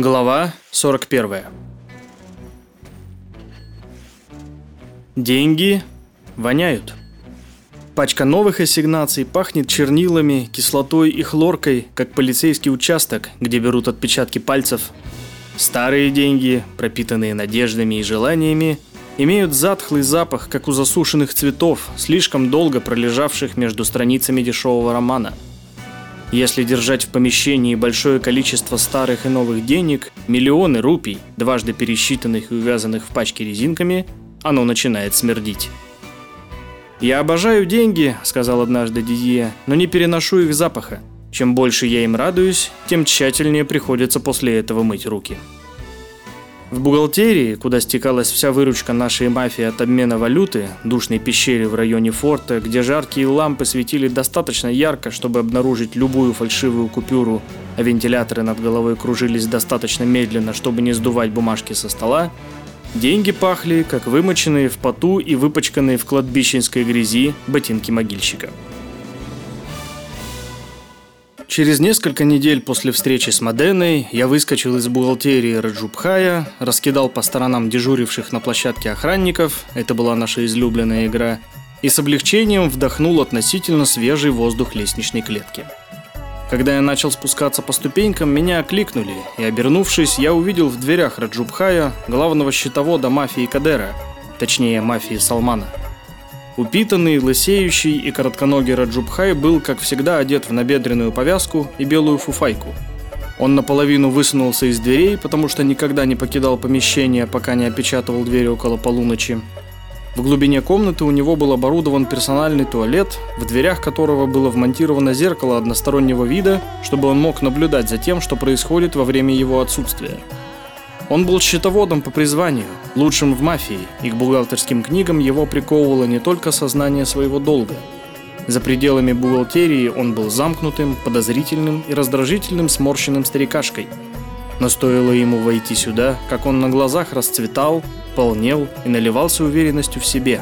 Глава 41. Деньги воняют. Пачка новых ассигнаций пахнет чернилами, кислотой и хлоркой, как полицейский участок, где берут отпечатки пальцев. Старые деньги, пропитанные надеждами и желаниями, имеют затхлый запах, как у засушенных цветов, слишком долго пролежавших между страницами дешевого романа – если держать в помещении большое количество старых и новых денег, миллионы рупий, дважды пересчитанных и увязанных в пачке резинками, оно начинает смердить. «Я обожаю деньги», — сказал однажды Дидье, — «но не переношу их запаха. Чем больше я им радуюсь, тем тщательнее приходится после этого мыть руки». В бухгалтерии, куда стекалась вся выручка нашей мафии от обмена валюты, душной пещере в районе форта, где жаркие лампы светили достаточно ярко, чтобы обнаружить любую фальшивую купюру, а вентиляторы над головой кружились достаточно медленно, чтобы не сдувать бумажки со стола, деньги пахли, как вымоченные в поту и выпачканные в кладбищенской грязи ботинки могильщика. Через несколько недель после встречи с Моденой я выскочил из бухгалтерии Раджубхая, раскидал по сторонам дежуривших на площадке охранников, это была наша излюбленная игра, и с облегчением вдохнул относительно свежий воздух лестничной клетки. Когда я начал спускаться по ступенькам, меня окликнули, и, обернувшись, я увидел в дверях Раджубхая главного счетовода мафии Кадера, точнее мафии Салмана – Упитанный, лысеющий и коротконогий Раджубхай был, как всегда, одет в набедренную повязку и белую фуфайку. Он наполовину высунулся из дверей, потому что никогда не покидал помещение, пока не опечатывал двери около полуночи. В глубине комнаты у него был оборудован персональный туалет, в дверях которого было вмонтировано зеркало одностороннего вида, чтобы он мог наблюдать за тем, что происходит во время его отсутствия. Он был счетоводом по призванию, лучшим в мафии, и к бухгалтерским книгам его приковывало не только сознание своего долга. За пределами бухгалтерии он был замкнутым, подозрительным и раздражительным сморщенным старикашкой. Но стоило ему войти сюда, как он на глазах расцветал, полнел и наливался уверенностью в себе.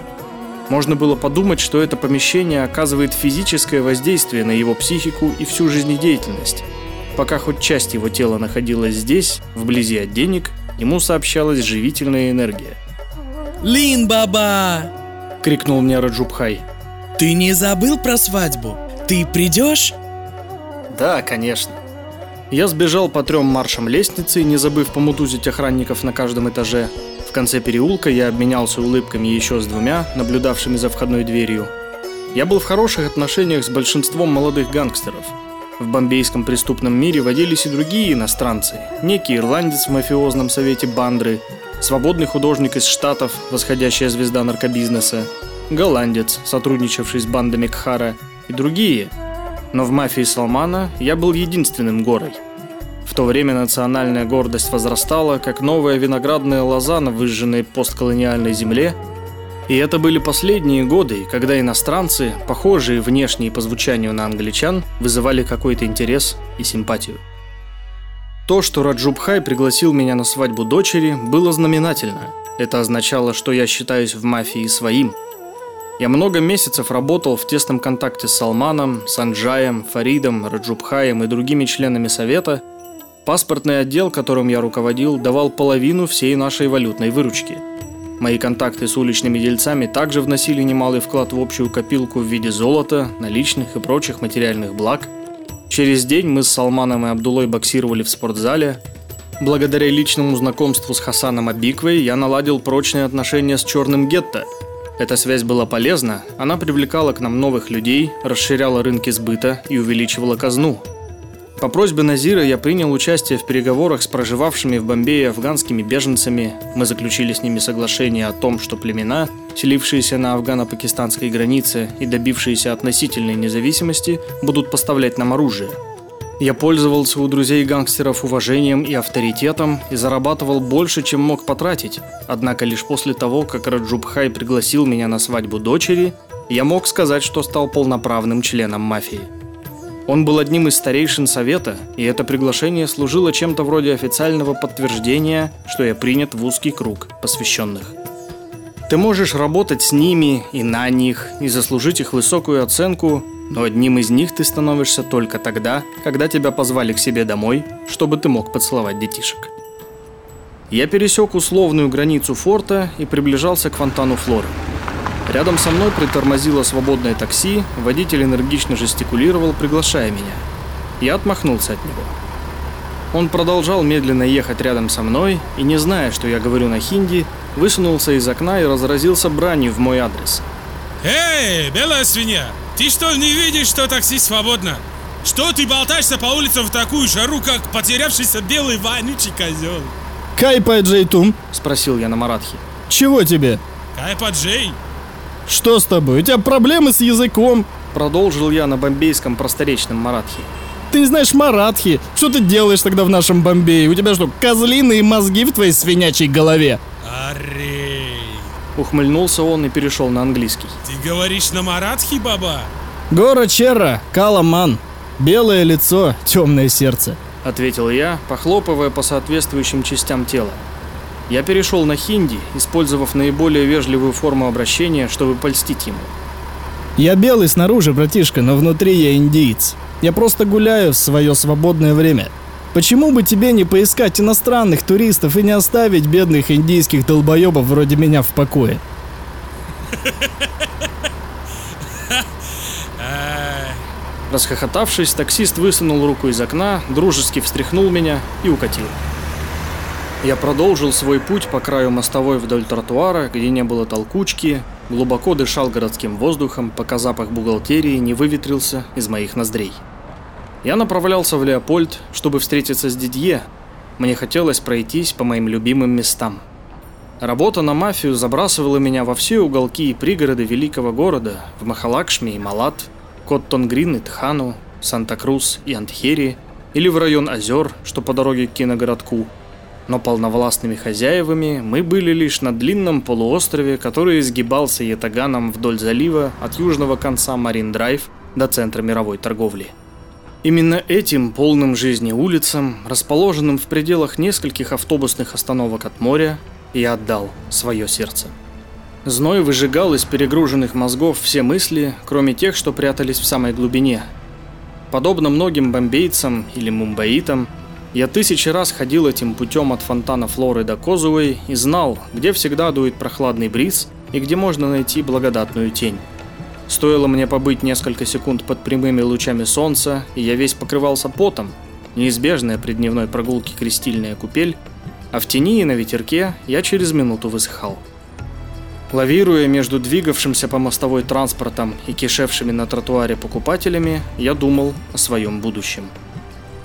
Можно было подумать, что это помещение оказывает физическое воздействие на его психику и всю жизнедеятельность. Пока хоть часть его тела находилась здесь, вблизи от денег, ему сообщалась живительная энергия. «Лин, баба!» — крикнул мне Раджубхай. «Ты не забыл про свадьбу? Ты придешь?» «Да, конечно». Я сбежал по трем маршам лестницы, не забыв помутузить охранников на каждом этаже. В конце переулка я обменялся улыбками еще с двумя, наблюдавшими за входной дверью. Я был в хороших отношениях с большинством молодых гангстеров – в бомбейском преступном мире водились и другие иностранцы. Некий ирландец в мафиозном совете Бандры, свободный художник из Штатов, восходящая звезда наркобизнеса, голландец, сотрудничавший с бандами Кхара и другие. Но в мафии Салмана я был единственным горой. В то время национальная гордость возрастала, как новая виноградная лоза на выжженной постколониальной земле – и это были последние годы, когда иностранцы, похожие внешне по звучанию на англичан, вызывали какой-то интерес и симпатию. То, что Раджубхай пригласил меня на свадьбу дочери, было знаменательно. Это означало, что я считаюсь в мафии своим. Я много месяцев работал в тесном контакте с Салманом, Санджаем, Фаридом, Раджубхаем и другими членами совета. Паспортный отдел, которым я руководил, давал половину всей нашей валютной выручки – Мои контакты с уличными дельцами также вносили немалый вклад в общую копилку в виде золота, наличных и прочих материальных благ. Через день мы с Салманом и Абдулой боксировали в спортзале. Благодаря личному знакомству с Хасаном Абиквой я наладил прочные отношения с Черным Гетто. Эта связь была полезна, она привлекала к нам новых людей, расширяла рынки сбыта и увеличивала казну – по просьбе Назира я принял участие в переговорах с проживавшими в Бомбее афганскими беженцами. Мы заключили с ними соглашение о том, что племена, селившиеся на афгано-пакистанской границе и добившиеся относительной независимости, будут поставлять нам оружие. Я пользовался у друзей гангстеров уважением и авторитетом и зарабатывал больше, чем мог потратить. Однако лишь после того, как Раджубхай пригласил меня на свадьбу дочери, я мог сказать, что стал полноправным членом мафии. Он был одним из старейшин совета, и это приглашение служило чем-то вроде официального подтверждения, что я принят в узкий круг посвященных. Ты можешь работать с ними и на них, и заслужить их высокую оценку, Но одним из них ты становишься только тогда, когда тебя позвали к себе домой, чтобы ты мог поцеловать детишек. Я пересек условную границу форта и приближался к фонтану Флоры. Рядом со мной притормозило свободное такси, водитель энергично жестикулировал, приглашая меня. Я отмахнулся от него. Он продолжал медленно ехать рядом со мной и, не зная, что я говорю на хинди, высунулся из окна и разразился бранью в мой адрес. Эй, белая свинья, ты что, не видишь, что такси свободно? Что ты болтаешься по улицам в такую жару, как потерявшийся белый вонючий козел? Кайпа Джейтум, Спросил я на маратхи. чего тебе? Кайпа Джей? Что с тобой? У тебя проблемы с языком? Продолжил я на бомбейском просторечном маратхи. Ты не знаешь маратхи. Что ты делаешь тогда в нашем Бомбее? У тебя что, козлиные мозги в твоей свинячьей голове? Арей. Ухмыльнулся он и перешел на английский. Ты говоришь на маратхи, баба? Гора Черра, Каламан. Белое лицо, темное сердце. Ответил я, похлопывая по соответствующим частям тела. Я перешел на хинди, использовав наиболее вежливую форму обращения, чтобы польстить ему. Я белый снаружи, братишка, но внутри я индиец. Я просто гуляю в свое свободное время. Почему бы тебе не поискать иностранных туристов и не оставить бедных индийских долбоебов вроде меня в покое? Расхохотавшись, таксист высунул руку из окна, дружески встряхнул меня и укатил. Я продолжил свой путь по краю мостовой вдоль тротуара, где не было толкучки, глубоко дышал городским воздухом, пока запах бухгалтерии не выветрился из моих ноздрей. Я направлялся в Леопольд, чтобы встретиться с Дидье. Мне хотелось пройтись по моим любимым местам. Работа на мафию забрасывала меня во все уголки и пригороды великого города, в Махалакшми и Малат, Коттон-Грин и Тхану, Санта-Крус и Антхери, или в район озер, что по дороге к киногородку. Но полновластными хозяевами мы были лишь на длинном полуострове, который изгибался ятаганом вдоль залива от южного конца Марин-Драйв до центра мировой торговли. Именно этим полным жизни улицам, расположенным в пределах нескольких автобусных остановок от моря, я отдал свое сердце. Зной выжигал из перегруженных мозгов все мысли, кроме тех, что прятались в самой глубине. Подобно многим бомбейцам или мумбаитам, я тысячи раз ходил этим путем от фонтана Флоры до Козуэй и знал, где всегда дует прохладный бриз и где можно найти благодатную тень. Стоило мне побыть несколько секунд под прямыми лучами солнца, и я весь покрывался потом, неизбежная при дневной прогулке крестильная купель, а в тени и на ветерке я через минуту высыхал. Лавируя между двигавшимся по мостовой транспортом и кишевшими на тротуаре покупателями, я думал о своем будущем.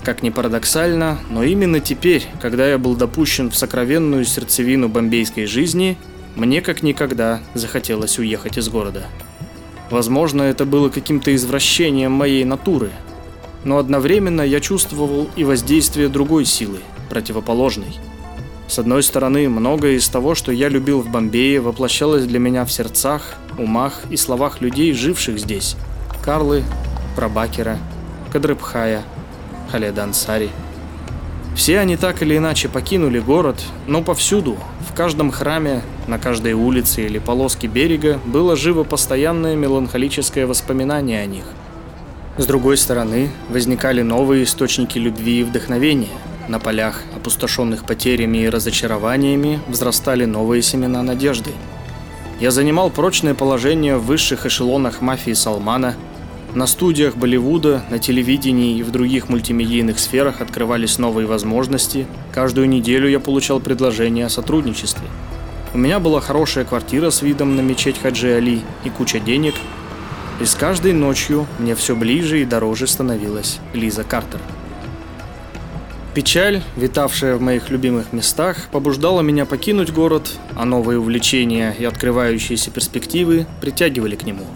Как ни парадоксально, но именно теперь, когда я был допущен в сокровенную сердцевину бомбейской жизни, мне как никогда захотелось уехать из города. Возможно, это было каким-то извращением моей натуры, но одновременно я чувствовал и воздействие другой силы, противоположной. С одной стороны, многое из того, что я любил в Бомбее, воплощалось для меня в сердцах, умах и словах людей, живших здесь. Карлы, Прабакера, Кадрыбхая, Халеда Ансари. Все они так или иначе покинули город, но повсюду, в каждом храме, на каждой улице или полоске берега было живо постоянное меланхолическое воспоминание о них. С другой стороны, возникали новые источники любви и вдохновения. На полях, опустошенных потерями и разочарованиями, взрастали новые семена надежды. Я занимал прочное положение в высших эшелонах мафии Салмана. На студиях Болливуда, на телевидении и в других мультимедийных сферах открывались новые возможности. Каждую неделю я получал предложения о сотрудничестве. У меня была хорошая квартира с видом на мечеть Хаджи Али и куча денег. И с каждой ночью мне все ближе и дороже становилась Лиза Картер. Печаль, витавшая в моих любимых местах, побуждала меня покинуть город, а новые увлечения и открывающиеся перспективы притягивали к нему.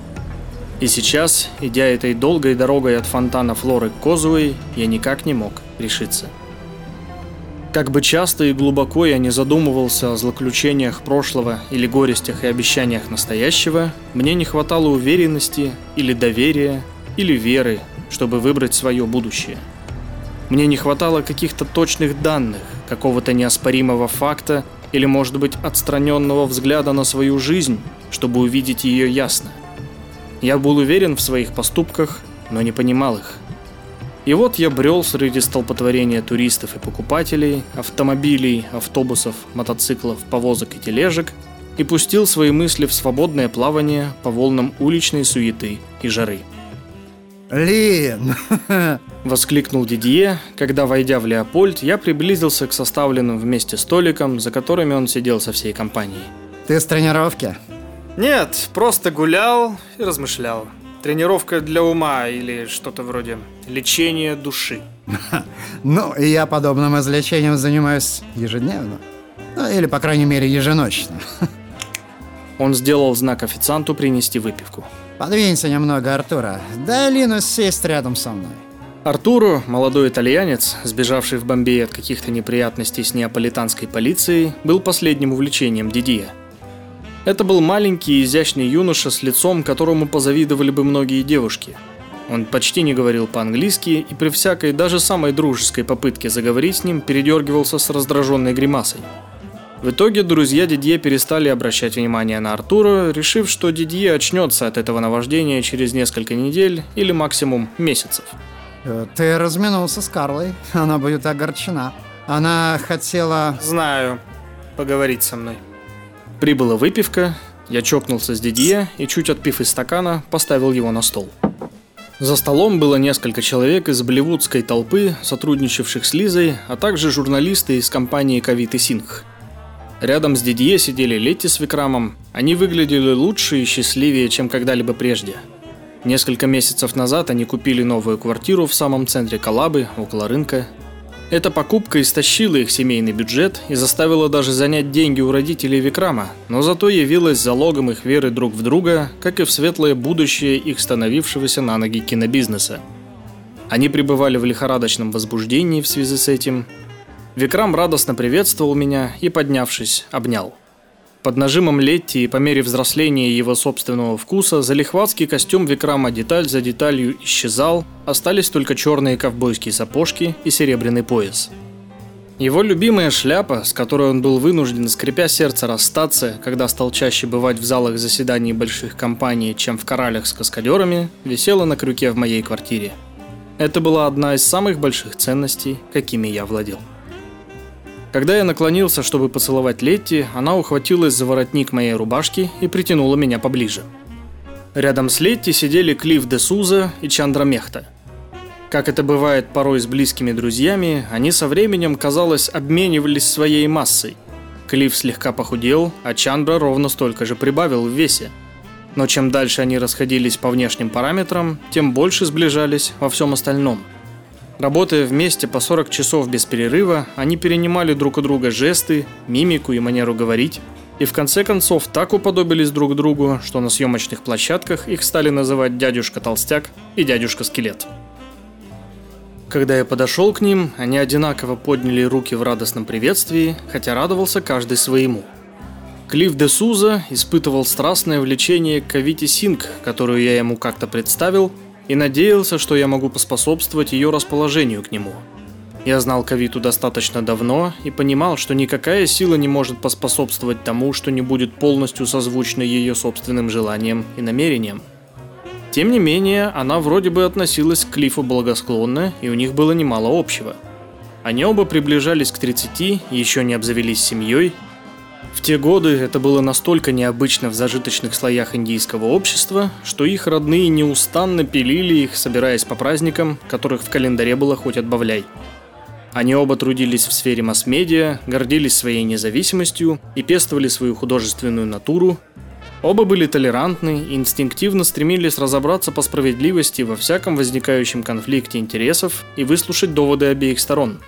И сейчас, идя этой долгой дорогой от фонтана Флоры к Козуэй, я никак не мог решиться. Как бы часто и глубоко я не задумывался о злоключениях прошлого или горестях и обещаниях настоящего, мне не хватало уверенности или доверия или веры, чтобы выбрать свое будущее. Мне не хватало каких-то точных данных, какого-то неоспоримого факта или, может быть, отстраненного взгляда на свою жизнь, чтобы увидеть ее ясно. Я был уверен в своих поступках но не понимал их. И вот я брел среди столпотворения туристов и покупателей, автомобилей, автобусов, мотоциклов, повозок и тележек и пустил свои мысли в свободное плавание по волнам уличной суеты и жары. Лин! Воскликнул Дидье, когда, войдя в Леопольд, я приблизился к составленным вместе столикам, за которыми он сидел со всей компанией. Ты с тренировки? Нет, просто гулял и размышлял. Тренировка для ума или что-то вроде лечения души. Ну, и я подобным излечением занимаюсь ежедневно. Ну, или, по крайней мере, еженочно. Он сделал знак официанту принести выпивку. Подвинься немного, Артура. Дай Лину сесть рядом со мной. Артуру, молодой итальянец, сбежавший в Бомбей от каких-то неприятностей с неаполитанской полицией, был последним увлечением Дидье. Это был маленький изящный юноша с лицом, которому позавидовали бы многие девушки. Он почти не говорил по-английски и при всякой, даже самой дружеской попытке заговорить с ним передергивался с раздраженной гримасой. В итоге друзья Дидье перестали обращать внимание на Артура, решив, что Дидье очнется от этого наваждения через несколько недель или максимум месяцев. Э, Ты разминулся с Карлой. Она будет огорчена. Она хотела... Знаю. Поговорить со мной. Прибыла выпивка, я чокнулся с Дидье и, чуть отпив из стакана, поставил его на стол. За столом было несколько человек из болливудской толпы, сотрудничавших с Лизой, а также журналисты из компании «Ковид и Сингх». Рядом с Дидье сидели Летти с Викрамом. Они выглядели лучше и счастливее, чем когда-либо прежде. Несколько месяцев назад они купили новую квартиру в самом центре Калабы, около рынка. Эта покупка истощила их семейный бюджет и заставила даже занять деньги у родителей Викрама, но зато явилась залогом их веры друг в друга, как и в светлое будущее их становившегося на ноги кинобизнеса. Они пребывали в лихорадочном возбуждении в связи с этим, Викрам радостно приветствовал меня и, поднявшись, обнял. Под нажимом Летти и по мере взросления его собственного вкуса залихватский костюм Викрама деталь за деталью исчезал, остались только черные ковбойские сапожки и серебряный пояс. Его любимая шляпа, с которой он был вынужден, скрипя сердце, расстаться, когда стал чаще бывать в залах заседаний больших компаний, чем в коралях с каскадерами, висела на крюке в моей квартире. Это была одна из самых больших ценностей, какими я владел. Когда я наклонился, чтобы поцеловать Летти, она ухватилась за воротник моей рубашки и притянула меня поближе. Рядом с Летти сидели Клифф де Суза и Чандра Мехта. Как это бывает порой с близкими друзьями, они со временем, казалось, обменивались своей массой. Клифф слегка похудел, а Чандра ровно столько же прибавил в весе. Но чем дальше они расходились по внешним параметрам, тем больше сближались во всем остальном – Работая вместе по 40 часов без перерыва, они перенимали друг у друга жесты, мимику и манеру говорить, и в конце концов так уподобились друг другу, что на съемочных площадках их стали называть дядюшка Толстяк и дядюшка Скелет. Когда я подошел к ним, они одинаково подняли руки в радостном приветствии, хотя радовался каждый своему. Клифф де Суза испытывал страстное влечение к Кавите Синг, которую я ему как-то представил – и надеялся, что я могу поспособствовать ее расположению к нему. Я знал Кавиту достаточно давно и понимал, что никакая сила не может поспособствовать тому, что не будет полностью созвучно ее собственным желаниям и намерениям. Тем не менее, она вроде бы относилась к Клифу благосклонно, и у них было немало общего. Они оба приближались к 30, еще не обзавелись семьей в те годы это было настолько необычно в зажиточных слоях индийского общества, что их родные неустанно пилили их, собираясь по праздникам, которых в календаре было хоть отбавляй. Они оба трудились в сфере масс-медиа, гордились своей независимостью и пестовали свою художественную натуру. Оба были толерантны и инстинктивно стремились разобраться по справедливости во всяком возникающем конфликте интересов и выслушать доводы обеих сторон.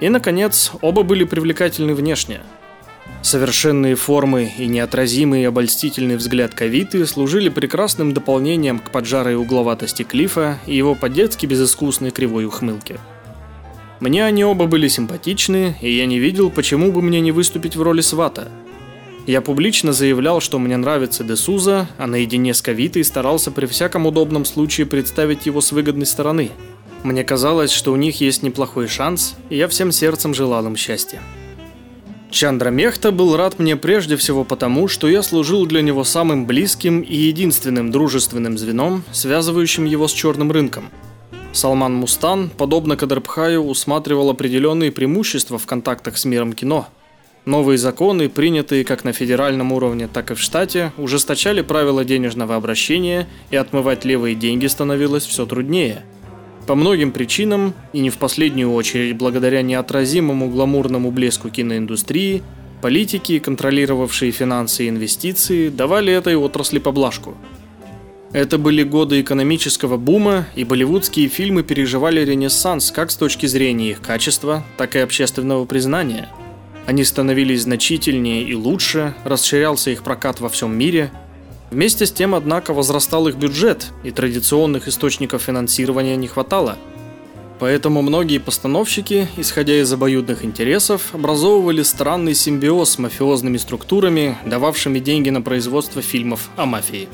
И, наконец, оба были привлекательны внешне – Совершенные формы и неотразимый обольстительный взгляд Кавиты служили прекрасным дополнением к поджарой угловатости Клифа и его по-детски безыскусной кривой ухмылке. Мне они оба были симпатичны, и я не видел, почему бы мне не выступить в роли свата. Я публично заявлял, что мне нравится Десуза, а наедине с Кавитой старался при всяком удобном случае представить его с выгодной стороны. Мне казалось, что у них есть неплохой шанс, и я всем сердцем желал им счастья. Чандра Мехта был рад мне прежде всего потому, что я служил для него самым близким и единственным дружественным звеном, связывающим его с черным рынком. Салман Мустан, подобно Кадрбхаю, усматривал определенные преимущества в контактах с миром кино. Новые законы, принятые как на федеральном уровне, так и в штате, ужесточали правила денежного обращения, и отмывать левые деньги становилось все труднее – по многим причинам, и не в последнюю очередь благодаря неотразимому гламурному блеску киноиндустрии, политики, контролировавшие финансы и инвестиции, давали этой отрасли поблажку. Это были годы экономического бума, и болливудские фильмы переживали ренессанс как с точки зрения их качества, так и общественного признания. Они становились значительнее и лучше, расширялся их прокат во всем мире – Вместе с тем, однако, возрастал их бюджет, и традиционных источников финансирования не хватало. Поэтому многие постановщики, исходя из обоюдных интересов, образовывали странный симбиоз с мафиозными структурами, дававшими деньги на производство фильмов о мафии.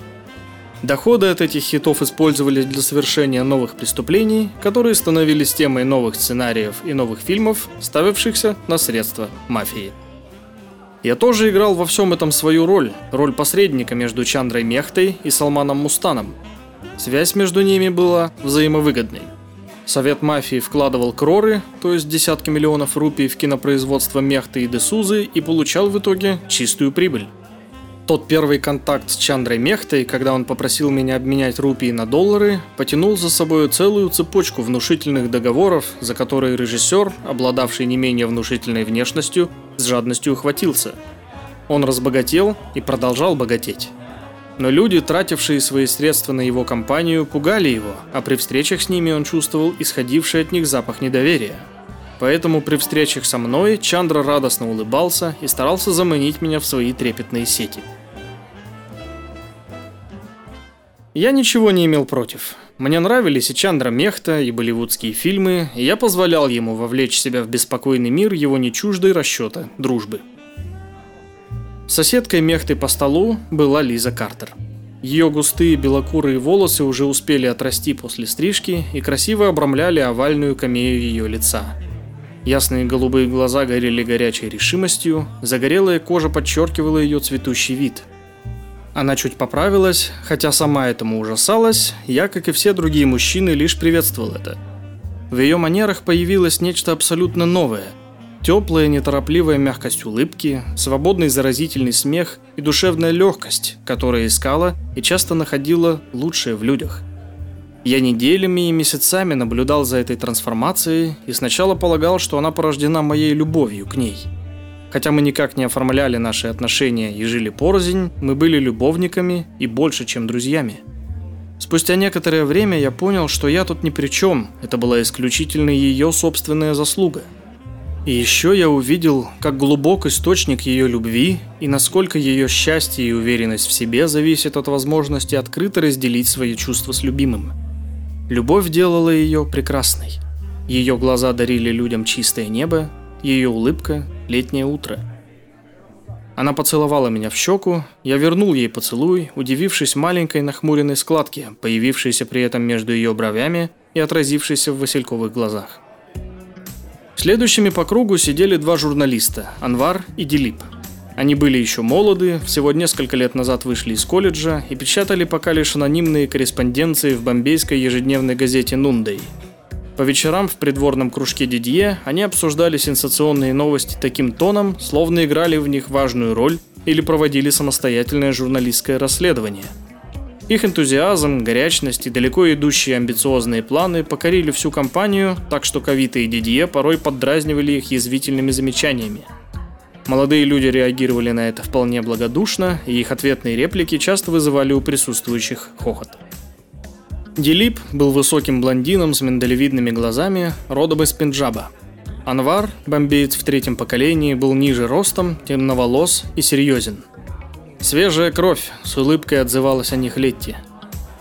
Доходы от этих хитов использовались для совершения новых преступлений, которые становились темой новых сценариев и новых фильмов, ставившихся на средства мафии. Я тоже играл во всем этом свою роль, роль посредника между Чандрой Мехтой и Салманом Мустаном. Связь между ними была взаимовыгодной. Совет мафии вкладывал кроры, то есть десятки миллионов рупий в кинопроизводство Мехты и Десузы и получал в итоге чистую прибыль. Тот первый контакт с Чандрой Мехтой, когда он попросил меня обменять рупии на доллары, потянул за собой целую цепочку внушительных договоров, за которые режиссер, обладавший не менее внушительной внешностью, с жадностью ухватился. Он разбогател и продолжал богатеть. Но люди, тратившие свои средства на его компанию, пугали его, а при встречах с ними он чувствовал исходивший от них запах недоверия. Поэтому при встречах со мной Чандра радостно улыбался и старался заманить меня в свои трепетные сети. Я ничего не имел против. Мне нравились и Чандра Мехта, и болливудские фильмы, и я позволял ему вовлечь себя в беспокойный мир его нечуждой расчета, дружбы. Соседкой Мехты по столу была Лиза Картер. Ее густые белокурые волосы уже успели отрасти после стрижки и красиво обрамляли овальную камею ее лица. Ясные голубые глаза горели горячей решимостью, загорелая кожа подчеркивала ее цветущий вид – она чуть поправилась, хотя сама этому ужасалась, я, как и все другие мужчины, лишь приветствовал это. В ее манерах появилось нечто абсолютно новое. Теплая, неторопливая мягкость улыбки, свободный заразительный смех и душевная легкость, которая искала и часто находила лучшее в людях. Я неделями и месяцами наблюдал за этой трансформацией и сначала полагал, что она порождена моей любовью к ней – Хотя мы никак не оформляли наши отношения и жили порознь, мы были любовниками и больше, чем друзьями. Спустя некоторое время я понял, что я тут ни при чем, это была исключительно ее собственная заслуга. И еще я увидел, как глубок источник ее любви и насколько ее счастье и уверенность в себе зависит от возможности открыто разделить свои чувства с любимым. Любовь делала ее прекрасной. Ее глаза дарили людям чистое небо, ее улыбка – летнее утро. Она поцеловала меня в щеку, я вернул ей поцелуй, удивившись маленькой нахмуренной складке, появившейся при этом между ее бровями и отразившейся в васильковых глазах. Следующими по кругу сидели два журналиста – Анвар и Дилип. Они были еще молоды, всего несколько лет назад вышли из колледжа и печатали пока лишь анонимные корреспонденции в бомбейской ежедневной газете «Нундей», по вечерам в придворном кружке Дидье они обсуждали сенсационные новости таким тоном, словно играли в них важную роль или проводили самостоятельное журналистское расследование. Их энтузиазм, горячность и далеко идущие амбициозные планы покорили всю компанию, так что Кавита и Дидье порой поддразнивали их язвительными замечаниями. Молодые люди реагировали на это вполне благодушно, и их ответные реплики часто вызывали у присутствующих хохот. Дилип был высоким блондином с миндалевидными глазами, родом из Пенджаба. Анвар, бомбеец в третьем поколении, был ниже ростом, темноволос и серьезен. Свежая кровь, с улыбкой отзывалась о них Летти.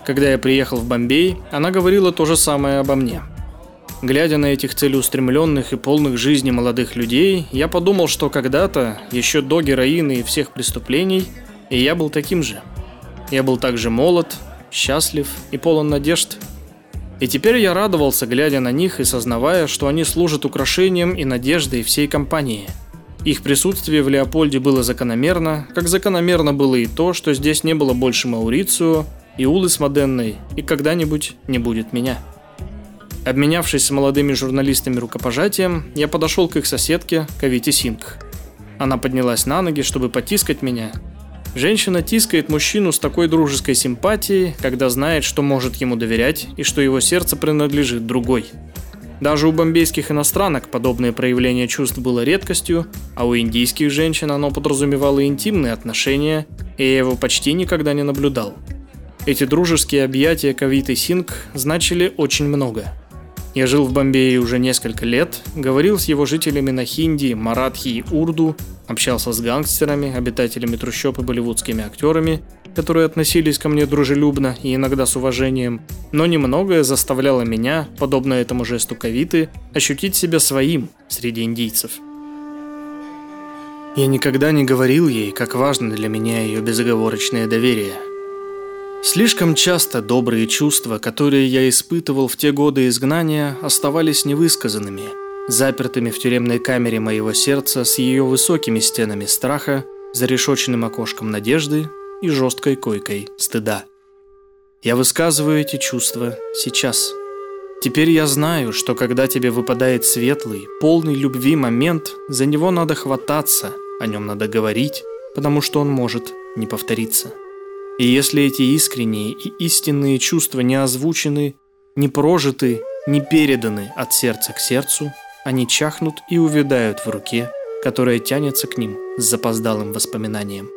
Когда я приехал в Бомбей, она говорила то же самое обо мне. Глядя на этих целеустремленных и полных жизни молодых людей, я подумал, что когда-то, еще до героина и всех преступлений, и я был таким же. Я был также молод, счастлив и полон надежд. И теперь я радовался, глядя на них и сознавая, что они служат украшением и надеждой всей компании. Их присутствие в Леопольде было закономерно, как закономерно было и то, что здесь не было больше Маурицио и Улы с Моденной, и когда-нибудь не будет меня. Обменявшись с молодыми журналистами рукопожатием, я подошел к их соседке, Кавите Синг. Она поднялась на ноги, чтобы потискать меня. Женщина тискает мужчину с такой дружеской симпатией, когда знает, что может ему доверять и что его сердце принадлежит другой. Даже у бомбейских иностранок подобное проявление чувств было редкостью, а у индийских женщин оно подразумевало интимные отношения, и я его почти никогда не наблюдал. Эти дружеские объятия Кавиты Синг значили очень много – я жил в Бомбее уже несколько лет, говорил с его жителями на хинди, маратхи и урду, общался с гангстерами, обитателями трущоб и болливудскими актерами, которые относились ко мне дружелюбно и иногда с уважением, но немногое заставляло меня, подобно этому жесту Кавиты, ощутить себя своим среди индийцев. Я никогда не говорил ей, как важно для меня ее безоговорочное доверие – Слишком часто добрые чувства, которые я испытывал в те годы изгнания, оставались невысказанными, запертыми в тюремной камере моего сердца с ее высокими стенами страха, зарешоченным окошком надежды и жесткой койкой стыда. Я высказываю эти чувства сейчас. Теперь я знаю, что когда тебе выпадает светлый, полный любви момент, за него надо хвататься, о нем надо говорить, потому что он может не повториться. И если эти искренние и истинные чувства не озвучены, не прожиты, не переданы от сердца к сердцу, они чахнут и увядают в руке, которая тянется к ним с запоздалым воспоминанием.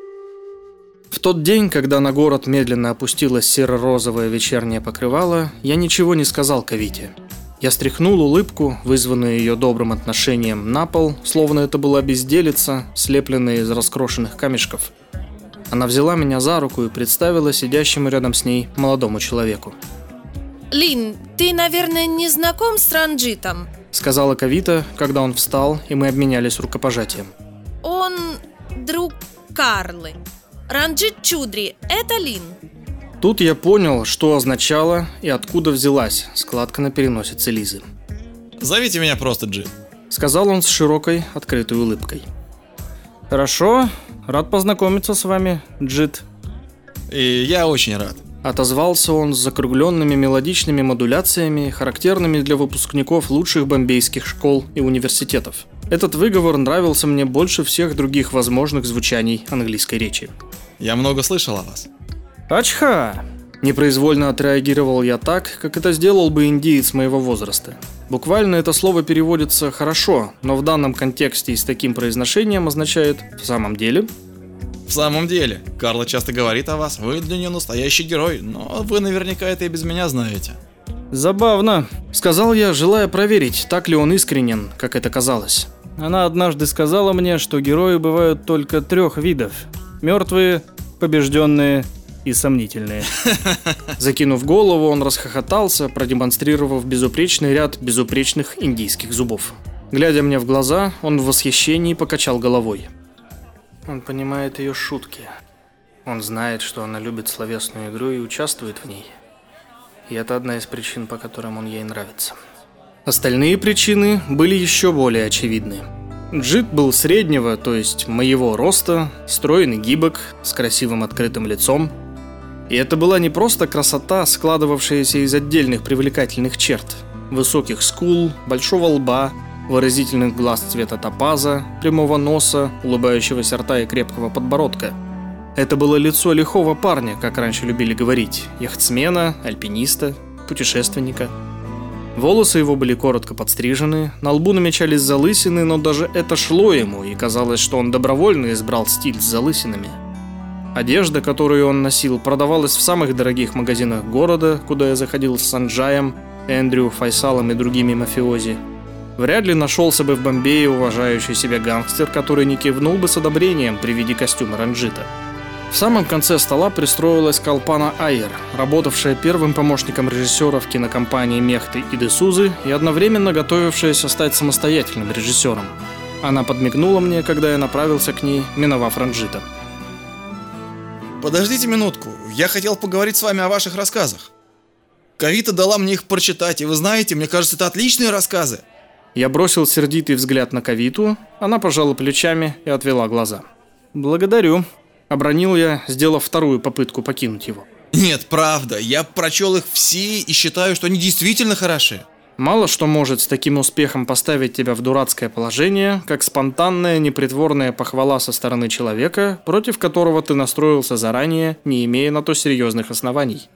В тот день, когда на город медленно опустилось серо-розовое вечернее покрывало, я ничего не сказал Кавите. Я стряхнул улыбку, вызванную ее добрым отношением, на пол, словно это была безделица, слепленная из раскрошенных камешков – она взяла меня за руку и представила сидящему рядом с ней молодому человеку. Лин, ты, наверное, не знаком с Ранджитом? Сказала Кавита, когда он встал, и мы обменялись рукопожатием. Он друг Карлы. Ранджит Чудри, это Лин. Тут я понял, что означало и откуда взялась складка на переносице Лизы. Зовите меня просто Джи. Сказал он с широкой, открытой улыбкой. Хорошо, Рад познакомиться с вами, Джит. И я очень рад. Отозвался он с закругленными мелодичными модуляциями, характерными для выпускников лучших бомбейских школ и университетов. Этот выговор нравился мне больше всех других возможных звучаний английской речи. Я много слышал о вас. Ачха! Непроизвольно отреагировал я так, как это сделал бы индиец моего возраста. Буквально это слово переводится «хорошо», но в данном контексте и с таким произношением означает «в самом деле». В самом деле, Карла часто говорит о вас, вы для нее настоящий герой, но вы наверняка это и без меня знаете. Забавно, сказал я, желая проверить, так ли он искренен, как это казалось. Она однажды сказала мне, что герои бывают только трех видов. Мертвые, побежденные и сомнительные. Закинув голову, он расхохотался, продемонстрировав безупречный ряд безупречных индийских зубов. Глядя мне в глаза, он в восхищении покачал головой. Он понимает ее шутки. Он знает, что она любит словесную игру и участвует в ней. И это одна из причин, по которым он ей нравится. Остальные причины были еще более очевидны. Джит был среднего, то есть моего роста, стройный гибок, с красивым открытым лицом, и это была не просто красота, складывавшаяся из отдельных привлекательных черт. Высоких скул, большого лба, выразительных глаз цвета топаза, прямого носа, улыбающегося рта и крепкого подбородка. Это было лицо лихого парня, как раньше любили говорить, яхтсмена, альпиниста, путешественника. Волосы его были коротко подстрижены, на лбу намечались залысины, но даже это шло ему, и казалось, что он добровольно избрал стиль с залысинами – Одежда, которую он носил, продавалась в самых дорогих магазинах города, куда я заходил с Санджаем, Эндрю, Файсалом и другими мафиози. Вряд ли нашелся бы в Бомбее уважающий себя гангстер, который не кивнул бы с одобрением при виде костюма ранжита. В самом конце стола пристроилась Калпана Айер, работавшая первым помощником режиссера в кинокомпании Мехты и Десузы и одновременно готовившаяся стать самостоятельным режиссером. Она подмигнула мне, когда я направился к ней, миновав ранжита. Подождите минутку, я хотел поговорить с вами о ваших рассказах. Кавита дала мне их прочитать, и вы знаете, мне кажется, это отличные рассказы. Я бросил сердитый взгляд на Кавиту, она пожала плечами и отвела глаза. «Благодарю», – обронил я, сделав вторую попытку покинуть его. Нет, правда, я прочел их все и считаю, что они действительно хороши. Мало что может с таким успехом поставить тебя в дурацкое положение, как спонтанная, непритворная похвала со стороны человека, против которого ты настроился заранее, не имея на то серьезных оснований.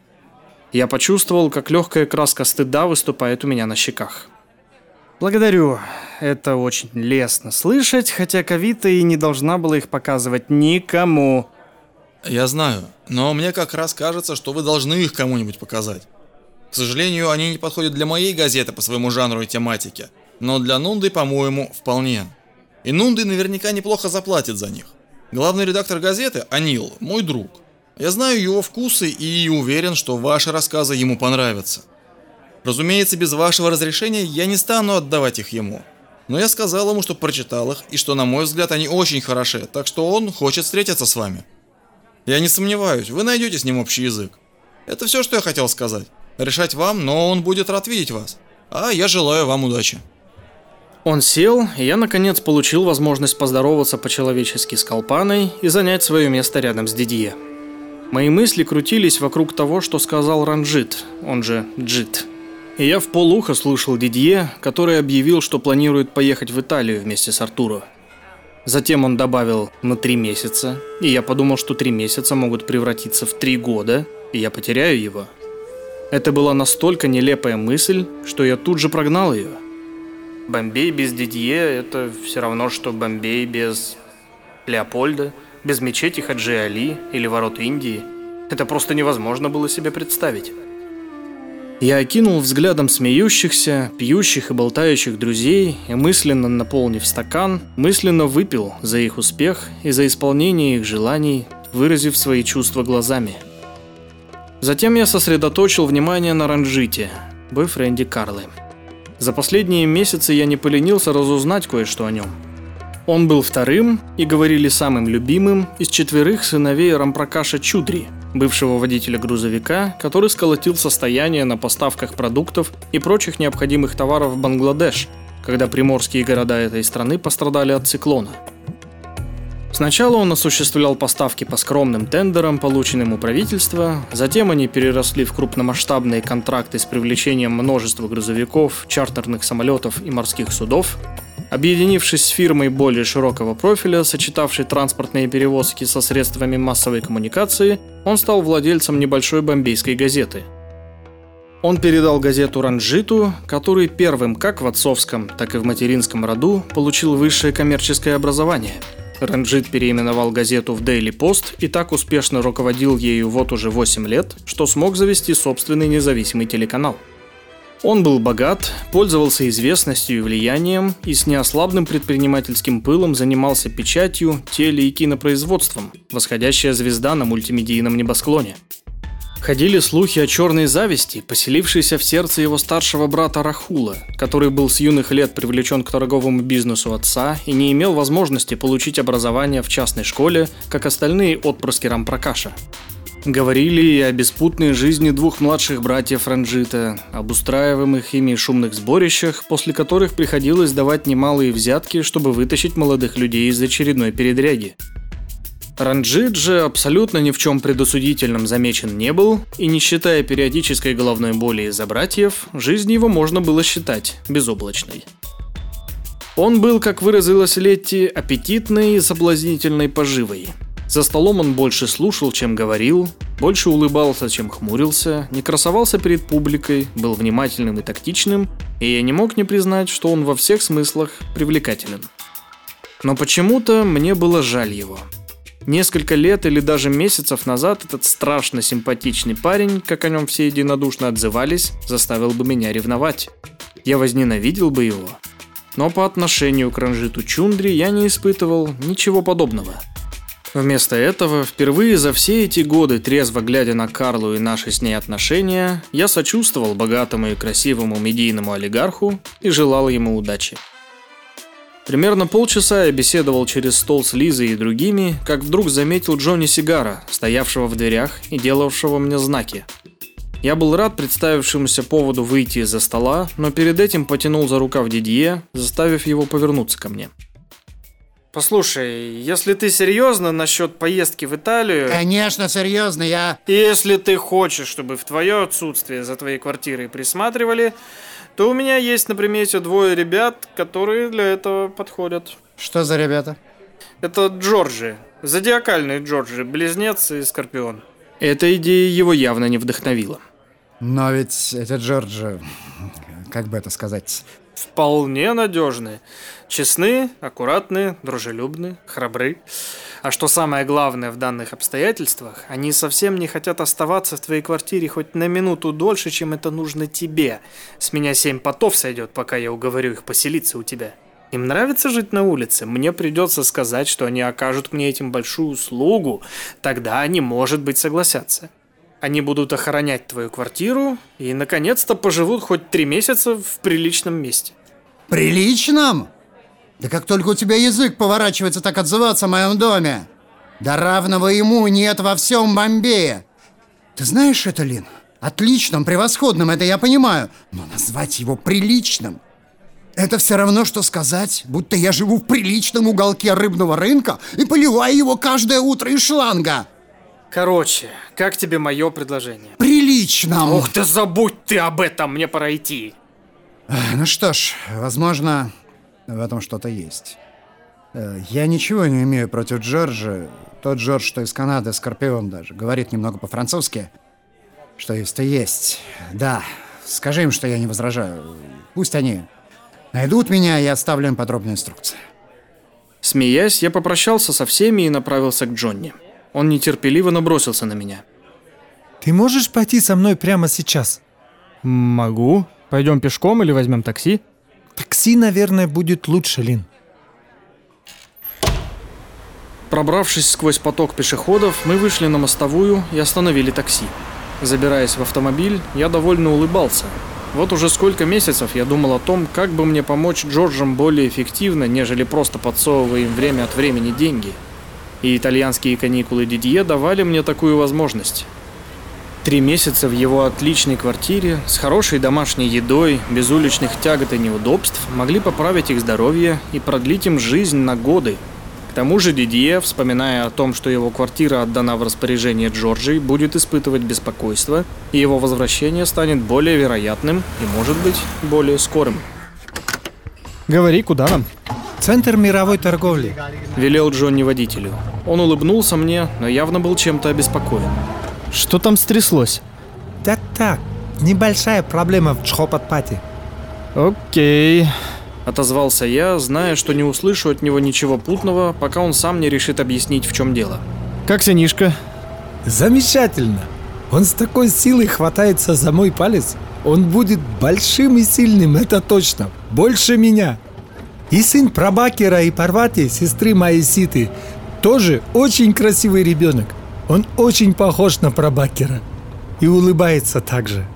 Я почувствовал, как легкая краска стыда выступает у меня на щеках. Благодарю. Это очень лестно слышать, хотя Кавита и не должна была их показывать никому. Я знаю, но мне как раз кажется, что вы должны их кому-нибудь показать. Сожалению, они не подходят для моей газеты по своему жанру и тематике, но для Нунды, по-моему, вполне. И Нунды наверняка неплохо заплатит за них. Главный редактор газеты, Анил, мой друг. Я знаю его вкусы и уверен, что ваши рассказы ему понравятся. Разумеется, без вашего разрешения я не стану отдавать их ему. Но я сказал ему, что прочитал их, и что, на мой взгляд, они очень хороши, так что он хочет встретиться с вами. Я не сомневаюсь, вы найдете с ним общий язык. Это все, что я хотел сказать. Решать вам, но он будет рад видеть вас. А я желаю вам удачи. Он сел, и я наконец получил возможность поздороваться по-человечески с Колпаной и занять свое место рядом с Дидье. Мои мысли крутились вокруг того, что сказал Ранжит, он же Джит. И я в полухо слушал Дидье, который объявил, что планирует поехать в Италию вместе с Артуро. Затем он добавил «на три месяца», и я подумал, что три месяца могут превратиться в три года, и я потеряю его. Это была настолько нелепая мысль, что я тут же прогнал ее. Бомбей без Дидье – это все равно, что Бомбей без Леопольда, без мечети Хаджи Али или ворот Индии. Это просто невозможно было себе представить. Я окинул взглядом смеющихся, пьющих и болтающих друзей и мысленно наполнив стакан, мысленно выпил за их успех и за исполнение их желаний, выразив свои чувства глазами. Затем я сосредоточил внимание на Ранжите, бойфренде Карлы. За последние месяцы я не поленился разузнать кое-что о нем. Он был вторым и, говорили, самым любимым из четверых сыновей Рампракаша Чудри – бывшего водителя грузовика, который сколотил состояние на поставках продуктов и прочих необходимых товаров в Бангладеш, когда приморские города этой страны пострадали от циклона. Сначала он осуществлял поставки по скромным тендерам, полученным у правительства, затем они переросли в крупномасштабные контракты с привлечением множества грузовиков, чартерных самолетов и морских судов, Объединившись с фирмой более широкого профиля, сочетавшей транспортные перевозки со средствами массовой коммуникации, он стал владельцем небольшой бомбейской газеты. Он передал газету Ранжиту, который первым как в отцовском, так и в материнском роду получил высшее коммерческое образование. Ранжит переименовал газету в Daily Post и так успешно руководил ею вот уже 8 лет, что смог завести собственный независимый телеканал – он был богат, пользовался известностью и влиянием и с неослабным предпринимательским пылом занимался печатью, теле- и кинопроизводством, восходящая звезда на мультимедийном небосклоне. Ходили слухи о черной зависти, поселившейся в сердце его старшего брата Рахула, который был с юных лет привлечен к торговому бизнесу отца и не имел возможности получить образование в частной школе, как остальные отпрыски Рампракаша. Говорили и о беспутной жизни двух младших братьев Ранжита, об устраиваемых ими шумных сборищах, после которых приходилось давать немалые взятки, чтобы вытащить молодых людей из очередной передряги. Ранджит же абсолютно ни в чем предосудительном замечен не был, и не считая периодической головной боли из-за братьев, жизнь его можно было считать безоблачной. Он был, как выразилась Летти, аппетитной и соблазнительной поживой – за столом он больше слушал, чем говорил, больше улыбался, чем хмурился, не красовался перед публикой, был внимательным и тактичным, и я не мог не признать, что он во всех смыслах привлекателен. Но почему-то мне было жаль его. Несколько лет или даже месяцев назад этот страшно симпатичный парень, как о нем все единодушно отзывались, заставил бы меня ревновать. Я возненавидел бы его. Но по отношению к Ранжиту Чундри я не испытывал ничего подобного – Вместо этого, впервые за все эти годы, трезво глядя на Карлу и наши с ней отношения, я сочувствовал богатому и красивому медийному олигарху и желал ему удачи. Примерно полчаса я беседовал через стол с Лизой и другими, как вдруг заметил Джонни Сигара, стоявшего в дверях и делавшего мне знаки. Я был рад представившемуся поводу выйти из-за стола, но перед этим потянул за рукав Дидье, заставив его повернуться ко мне. Послушай, если ты серьезно насчет поездки в Италию, Конечно, серьезно, я... и если ты хочешь, чтобы в твое отсутствие за твоей квартирой присматривали, то у меня есть на примете двое ребят, которые для этого подходят. Что за ребята? Это Джорджи, зодиакальный Джорджи, близнец и скорпион. Эта идея его явно не вдохновила. Но ведь эти Джорджи... Как бы это сказать? Вполне надежные. Честны, аккуратны, дружелюбны, храбры. А что самое главное в данных обстоятельствах, они совсем не хотят оставаться в твоей квартире хоть на минуту дольше, чем это нужно тебе. С меня семь потов сойдет, пока я уговорю их поселиться у тебя. Им нравится жить на улице, мне придется сказать, что они окажут мне этим большую услугу, тогда они, может быть, согласятся. Они будут охранять твою квартиру и, наконец-то, поживут хоть три месяца в приличном месте. Приличном? Да как только у тебя язык поворачивается так отзываться о моем доме. Да равного ему нет во всем Бомбее. Ты знаешь это, Лин? Отличным, превосходным, это я понимаю. Но назвать его приличным... Это все равно, что сказать, будто я живу в приличном уголке рыбного рынка и поливаю его каждое утро из шланга. Короче, как тебе мое предложение? Приличном. Ух ты, забудь ты об этом, мне пора идти. Ну что ж, возможно, в этом что-то есть. Э, Я ничего не имею против Джорджа. Тот Джордж, что из Канады, Скорпион даже, говорит немного по-французски. Что есть, то есть. Да, скажи им, что я не возражаю. Пусть они найдут меня, я оставлю им подробные инструкции. Смеясь, я попрощался со всеми и направился к Джонни. Он нетерпеливо набросился на меня. Ты можешь пойти со мной прямо сейчас? Могу. Пойдем пешком или возьмем такси? Такси, наверное, будет лучше, Лин. Пробравшись сквозь поток пешеходов, мы вышли на мостовую и остановили такси. Забираясь в автомобиль, я довольно улыбался. Вот уже сколько месяцев я думал о том, как бы мне помочь Джорджам более эффективно, нежели просто подсовывая им время от времени деньги. И итальянские каникулы Дидье давали мне такую возможность. Три месяца в его отличной квартире, с хорошей домашней едой, без уличных тягот и неудобств, могли поправить их здоровье и продлить им жизнь на годы. К тому же Дидье, вспоминая о том, что его квартира отдана в распоряжение Джорджи, будет испытывать беспокойство, и его возвращение станет более вероятным и, может быть, более скорым. Говори, куда нам? Центр мировой торговли. Велел Джонни водителю. Он улыбнулся мне, но явно был чем-то обеспокоен. Что там стряслось? Так-так, небольшая проблема в Чхопатпате. Окей. Отозвался я, зная, что не услышу от него ничего путного, пока он сам не решит объяснить, в чем дело. Как сынишка? Замечательно. Он с такой силой хватается за мой палец. Он будет большим и сильным, это точно. Больше меня. И сын Прабакера и Парвати, сестры моей Ситы, тоже очень красивый ребенок. Он очень похож на Прабакера. И улыбается также.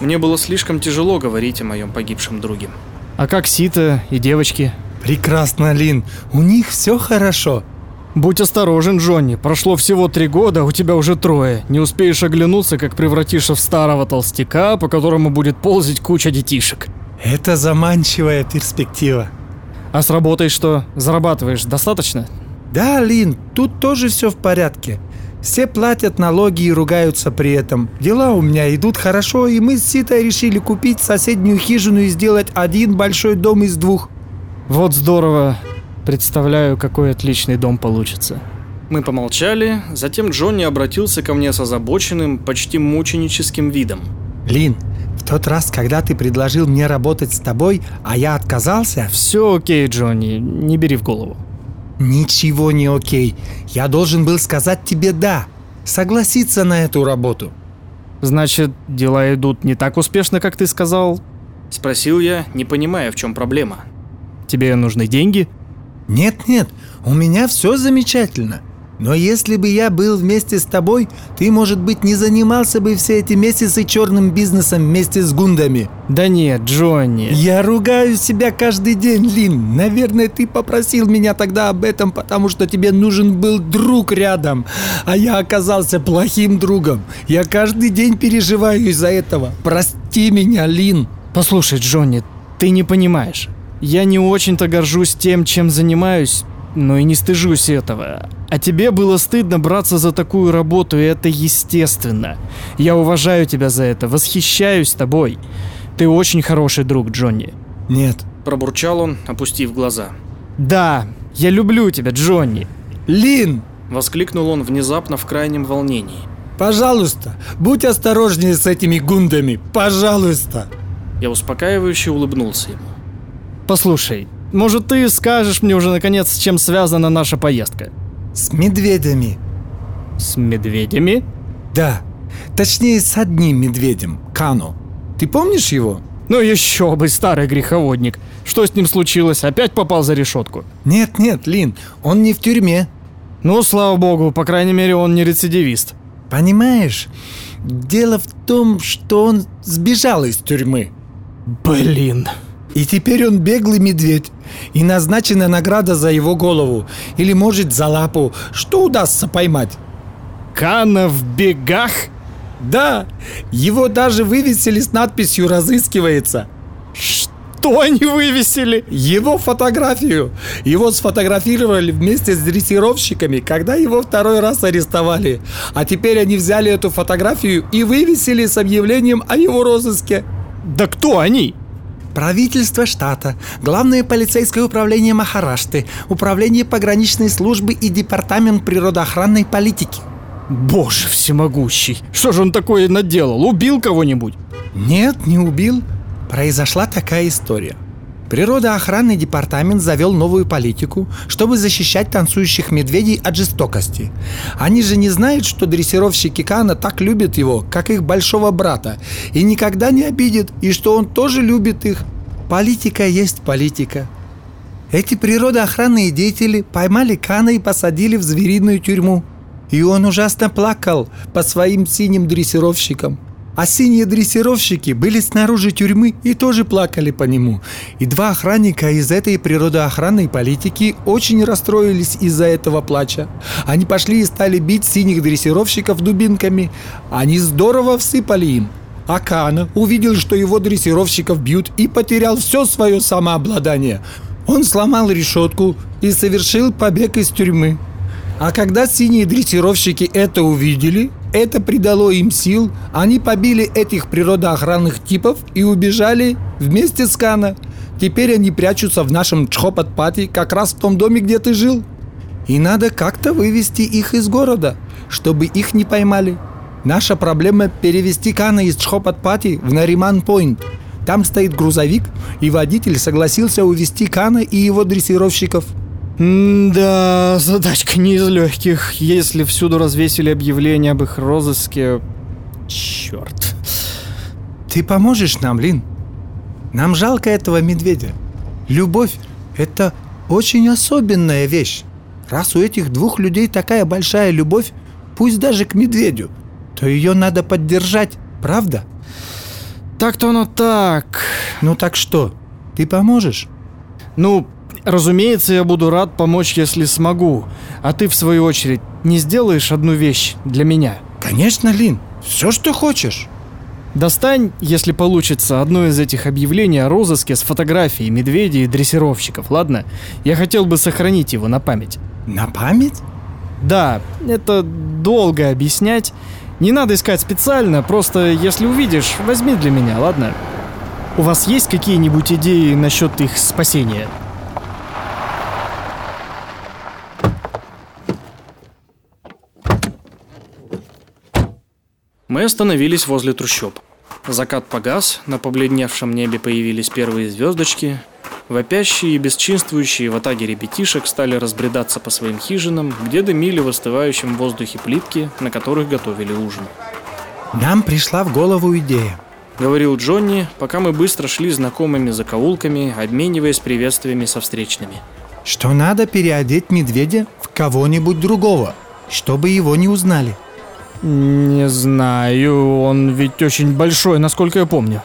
Мне было слишком тяжело говорить о моем погибшем друге. А как Сита и девочки? Прекрасно, Лин. У них все хорошо. Будь осторожен, Джонни. Прошло всего три года, у тебя уже трое. Не успеешь оглянуться, как превратишься в старого толстяка, по которому будет ползать куча детишек. Это заманчивая перспектива. А с работой что? Зарабатываешь достаточно? Да, Лин, тут тоже все в порядке. Все платят налоги и ругаются при этом. Дела у меня идут хорошо, и мы с Ситой решили купить соседнюю хижину и сделать один большой дом из двух. Вот здорово. Представляю, какой отличный дом получится. Мы помолчали, затем Джонни обратился ко мне с озабоченным, почти мученическим видом. Лин, в тот раз, когда ты предложил мне работать с тобой, а я отказался, Все окей, Джонни, не бери в голову. ничего не окей. Я должен был сказать тебе «да», согласиться на эту работу. Значит, дела идут не так успешно, как ты сказал? Спросил я, не понимая, в чем проблема. Тебе нужны деньги? Нет-нет, у меня все замечательно. Но если бы я был вместе с тобой, ты, может быть, не занимался бы все эти месяцы черным бизнесом вместе с гундами. Да нет, Джонни. Я ругаю себя каждый день, Лин. Наверное, ты попросил меня тогда об этом, потому что тебе нужен был друг рядом. А я оказался плохим другом. Я каждый день переживаю из-за этого. Прости меня, Лин. Послушай, Джонни, ты не понимаешь. Я не очень-то горжусь тем, чем занимаюсь, но и не стыжусь этого. А тебе было стыдно браться за такую работу, и это естественно. Я уважаю тебя за это, восхищаюсь тобой. Ты очень хороший друг, Джонни. Нет. Пробурчал он, опустив глаза. Да, я люблю тебя, Джонни. Лин, Воскликнул он внезапно в крайнем волнении. пожалуйста, будь осторожнее с этими гундами. Пожалуйста. Я успокаивающе улыбнулся ему. Послушай, может ты скажешь мне уже наконец, с чем связана наша поездка? С медведями. С медведями? Да. Точнее, с одним медведем, Кано. Ты помнишь его? Ну еще бы, старый греховодник. Что с ним случилось? Опять попал за решетку? Нет, нет, Лин, он не в тюрьме. Ну, слава богу, по крайней мере, он не рецидивист. Понимаешь, дело в том, что он сбежал из тюрьмы. Блин. И теперь он беглый медведь. И назначена награда за его голову. Или, может, за лапу. Что удастся поймать? Кана в бегах? Да, его даже вывесили с надписью «Разыскивается». Что они вывесили? Его фотографию. Его сфотографировали вместе с дрессировщиками, когда его второй раз арестовали. А теперь они взяли эту фотографию и вывесили с объявлением о его розыске. Да кто они? Правительство штата, Главное полицейское управление Махарашты, Управление пограничной службы и Департамент природоохранной политики. Боже всемогущий. Что же он такое наделал? Убил кого-нибудь? Нет, не убил. Произошла такая история. Природоохранный департамент завел новую политику, чтобы защищать танцующих медведей от жестокости. Они же не знают, что дрессировщики Кана так любят его, как их большого брата, и никогда не обидят, и что он тоже любит их. Политика есть политика. Эти природоохранные деятели поймали Кана и посадили в звериную тюрьму. И он ужасно плакал по своим синим дрессировщикам. А синие дрессировщики были снаружи тюрьмы и тоже плакали по нему. И два охранника из этой природоохранной политики очень расстроились из-за этого плача. Они пошли и стали бить синих дрессировщиков дубинками. Они здорово всыпали им. А Кана увидел, что его дрессировщиков бьют и потерял все свое самообладание. Он сломал решетку и совершил побег из тюрьмы. А когда синие дрессировщики это увидели, это придало им сил, они побили этих природоохранных типов и убежали вместе с Кана. Теперь они прячутся в нашем Чхопатпати, как раз в том доме, где ты жил. И надо как-то вывести их из города, чтобы их не поймали. Наша проблема перевести Кана из Чхопатпати в Нариман-Пойнт. Там стоит грузовик, и водитель согласился увезти Кана и его дрессировщиков. Да, задачка не из легких. Если всюду развесили объявление об их розыске... Черт. Ты поможешь нам, Лин? Нам жалко этого медведя. Любовь – это очень особенная вещь. Раз у этих двух людей такая большая любовь, пусть даже к медведю, то ее надо поддержать, правда? Так-то оно так. Ну так что, ты поможешь? Ну, разумеется, я буду рад помочь, если смогу. А ты, в свою очередь, не сделаешь одну вещь для меня? Конечно, Лин, все, что хочешь. Достань, если получится, одно из этих объявлений о розыске с фотографией медведей и дрессировщиков, ладно? Я хотел бы сохранить его на память. На память? Да, это долго объяснять. Не надо искать специально, просто если увидишь, возьми для меня, ладно? У вас есть какие-нибудь идеи насчет их спасения? Мы остановились возле трущоб. Закат погас, на побледневшем небе появились первые звездочки. Вопящие и бесчинствующие в атаге ребятишек стали разбредаться по своим хижинам, где дымили в остывающем воздухе плитки, на которых готовили ужин. Нам пришла в голову идея. Говорил Джонни, пока мы быстро шли знакомыми закоулками, обмениваясь приветствиями со встречными. Что надо переодеть медведя в кого-нибудь другого. чтобы его не узнали. Не знаю, он ведь очень большой, насколько я помню.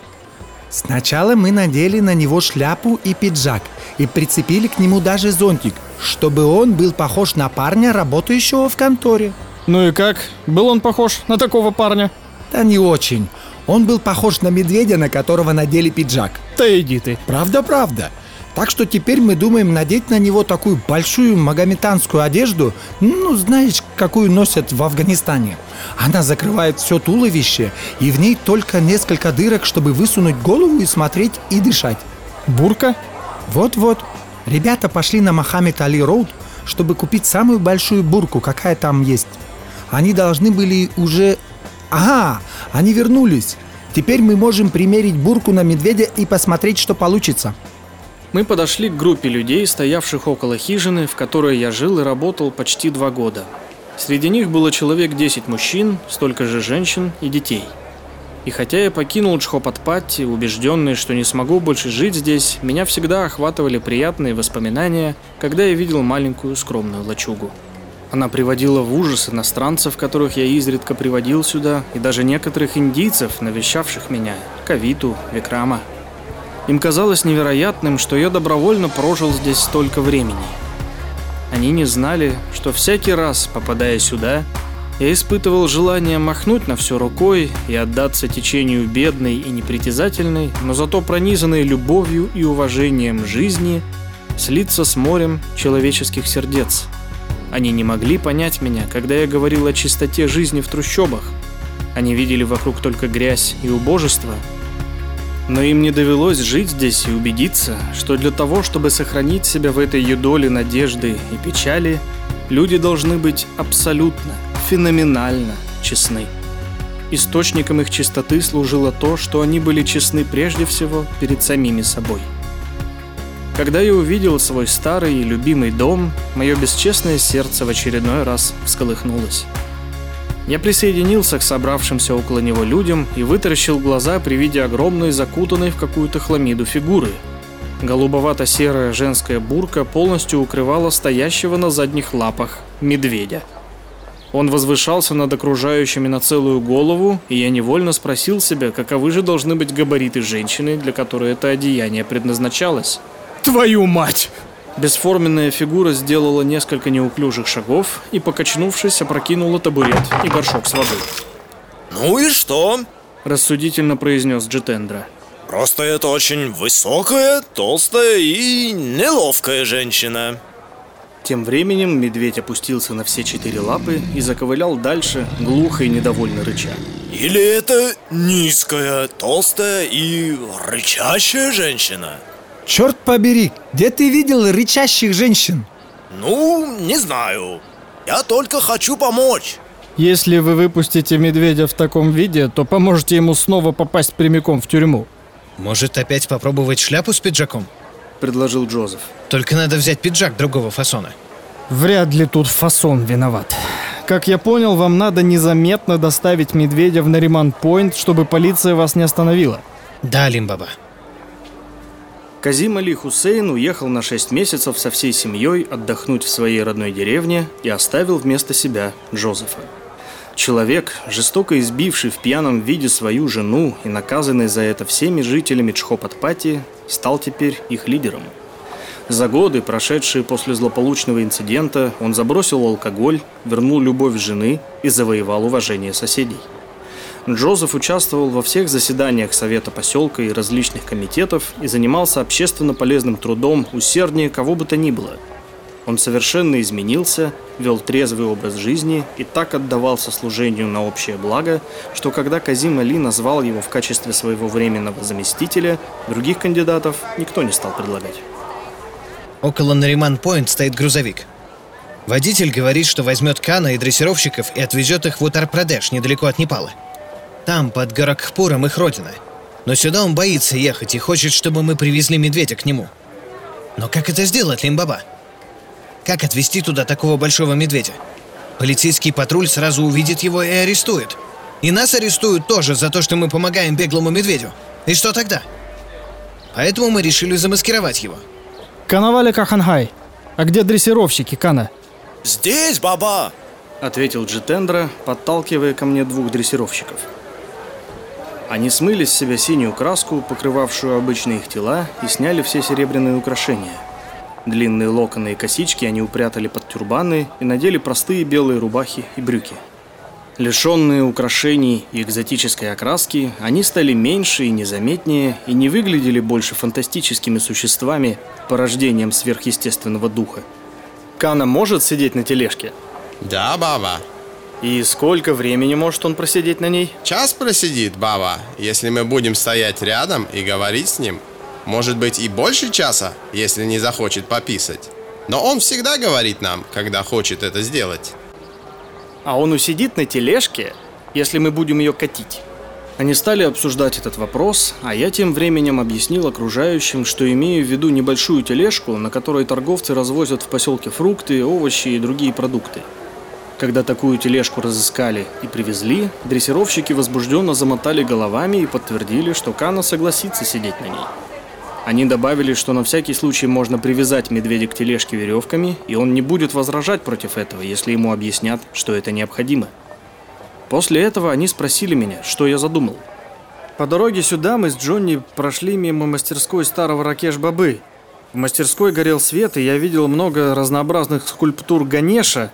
Сначала мы надели на него шляпу и пиджак и прицепили к нему даже зонтик, чтобы он был похож на парня, работающего в конторе. Ну и как? Был он похож на такого парня? Да не очень. Он был похож на медведя, на которого надели пиджак. Да иди ты. Правда-правда. Так что теперь мы думаем надеть на него такую большую магометанскую одежду, ну, знаешь, какую носят в Афганистане. Она закрывает все туловище, и в ней только несколько дырок, чтобы высунуть голову и смотреть и дышать. Бурка? Вот-вот. Ребята пошли на Мохаммед Али Роуд, чтобы купить самую большую бурку, какая там есть. Они должны были уже... Ага, они вернулись. Теперь мы можем примерить бурку на медведя и посмотреть, что получится. Мы подошли к группе людей, стоявших около хижины, в которой я жил и работал почти два года. Среди них было человек 10 мужчин, столько же женщин и детей. И хотя я покинул Чхопатпатти, убежденный, что не смогу больше жить здесь, меня всегда охватывали приятные воспоминания, когда я видел маленькую скромную лачугу. Она приводила в ужас иностранцев, которых я изредка приводил сюда, и даже некоторых индийцев, навещавших меня, Кавиту, Викрама – им казалось невероятным, что я добровольно прожил здесь столько времени. Они не знали, что всякий раз, попадая сюда, я испытывал желание махнуть на все рукой и отдаться течению бедной и непритязательной, но зато пронизанной любовью и уважением жизни, слиться с морем человеческих сердец. Они не могли понять меня, когда я говорил о чистоте жизни в трущобах. Они видели вокруг только грязь и убожество – но им не довелось жить здесь и убедиться, что для того, чтобы сохранить себя в этой юдоле надежды и печали, люди должны быть абсолютно, феноменально честны. Источником их чистоты служило то, что они были честны прежде всего перед самими собой. Когда я увидел свой старый и любимый дом, мое бесчестное сердце в очередной раз всколыхнулось. Я присоединился к собравшимся около него людям и вытаращил глаза при виде огромной закутанной в какую-то хламиду фигуры. Голубовато-серая женская бурка полностью укрывала стоящего на задних лапах медведя. Он возвышался над окружающими на целую голову, и я невольно спросил себя, каковы же должны быть габариты женщины, для которой это одеяние предназначалось. Твою мать! Бесформенная фигура сделала несколько неуклюжих шагов и, покачнувшись, опрокинула табурет и горшок с водой. «Ну и что?» – рассудительно произнес Джитендра. «Просто это очень высокая, толстая и неловкая женщина». Тем временем медведь опустился на все четыре лапы и заковылял дальше, глухо и недовольно рыча. «Или это низкая, толстая и рычащая женщина?» Черт побери, где ты видел рычащих женщин? Ну, не знаю. Я только хочу помочь. Если вы выпустите медведя в таком виде, то поможете ему снова попасть прямиком в тюрьму. Может, опять попробовать шляпу с пиджаком? Предложил Джозеф. Только надо взять пиджак другого фасона. Вряд ли тут фасон виноват. Как я понял, вам надо незаметно доставить медведя в Нариман-Пойнт, чтобы полиция вас не остановила. Да, Лимбаба. Казим Али Хусейн уехал на 6 месяцев со всей семьей отдохнуть в своей родной деревне и оставил вместо себя Джозефа. Человек, жестоко избивший в пьяном виде свою жену и наказанный за это всеми жителями Чхопатпати, стал теперь их лидером. За годы, прошедшие после злополучного инцидента, он забросил алкоголь, вернул любовь жены и завоевал уважение соседей. Джозеф участвовал во всех заседаниях Совета поселка и различных комитетов и занимался общественно полезным трудом усерднее кого бы то ни было. Он совершенно изменился, вел трезвый образ жизни и так отдавался служению на общее благо, что когда Казим Али назвал его в качестве своего временного заместителя, других кандидатов никто не стал предлагать. Около Нариман-Пойнт стоит грузовик. Водитель говорит, что возьмет Кана и дрессировщиков и отвезет их в Утар-Прадеш, недалеко от Непала. Там, под Гаракхпуром, их родина. Но сюда он боится ехать и хочет, чтобы мы привезли медведя к нему. Но как это сделать, Лимбаба? Как отвезти туда такого большого медведя? Полицейский патруль сразу увидит его и арестует. И нас арестуют тоже за то, что мы помогаем беглому медведю. И что тогда? Поэтому мы решили замаскировать его. Канавали Каханхай. А где дрессировщики, Кана? Здесь, баба! ответил Джитендра, подталкивая ко мне двух дрессировщиков. Они смыли с себя синюю краску, покрывавшую обычные их тела, и сняли все серебряные украшения. Длинные локоны и косички они упрятали под тюрбаны и надели простые белые рубахи и брюки. Лишенные украшений и экзотической окраски, они стали меньше и незаметнее и не выглядели больше фантастическими существами, порождением сверхъестественного духа. Кана может сидеть на тележке? Да, баба. И сколько времени может он просидеть на ней? Час просидит, баба, если мы будем стоять рядом и говорить с ним. Может быть и больше часа, если не захочет пописать. Но он всегда говорит нам, когда хочет это сделать. А он усидит на тележке, если мы будем ее катить? Они стали обсуждать этот вопрос, а я тем временем объяснил окружающим, что имею в виду небольшую тележку, на которой торговцы развозят в поселке фрукты, овощи и другие продукты. Когда такую тележку разыскали и привезли, дрессировщики возбужденно замотали головами и подтвердили, что Кана согласится сидеть на ней. Они добавили, что на всякий случай можно привязать медведя к тележке веревками, и он не будет возражать против этого, если ему объяснят, что это необходимо. После этого они спросили меня, что я задумал. По дороге сюда мы с Джонни прошли мимо мастерской старого Ракеш-Бабы. В мастерской горел свет, и я видел много разнообразных скульптур Ганеша.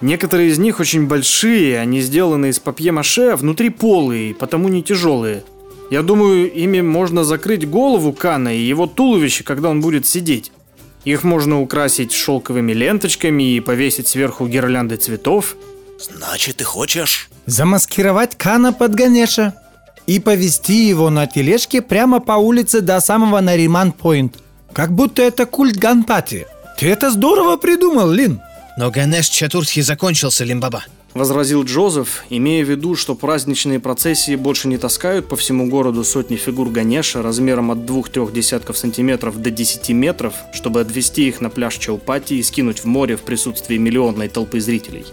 Некоторые из них очень большие, они сделаны из папье-маше, а внутри полые, потому не тяжелые – я думаю, ими можно закрыть голову Кана и его туловище, когда он будет сидеть. Их можно украсить шелковыми ленточками и повесить сверху гирлянды цветов. Значит, ты хочешь? Замаскировать Кана под Ганеша и повести его на тележке прямо по улице до самого Нариман-Пойнт. Как будто это культ Ганпати. Ты это здорово придумал, Лин. Но Ганеш Чатуртхи закончился, Лимбаба возразил Джозеф, имея в виду, что праздничные процессии больше не таскают по всему городу сотни фигур Ганеша размером от двух-трех десятков сантиметров до 10 метров, чтобы отвезти их на пляж Чаупати и скинуть в море в присутствии миллионной толпы зрителей.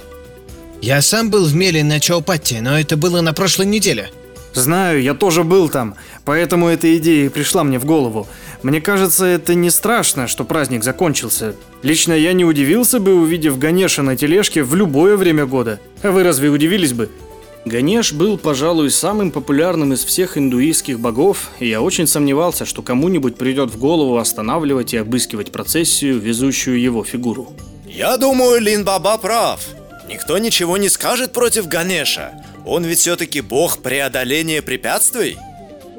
Я сам был в Меле на Чаупати, но это было на прошлой неделе. Знаю, я тоже был там, поэтому эта идея пришла мне в голову. Мне кажется, это не страшно, что праздник закончился. Лично я не удивился бы, увидев Ганеша на тележке в любое время года. А вы разве удивились бы? Ганеш был, пожалуй, самым популярным из всех индуистских богов, и я очень сомневался, что кому-нибудь придет в голову останавливать и обыскивать процессию, везущую его фигуру. Я думаю, Лин Баба прав. Никто ничего не скажет против Ганеша. Он ведь все-таки бог преодоления препятствий.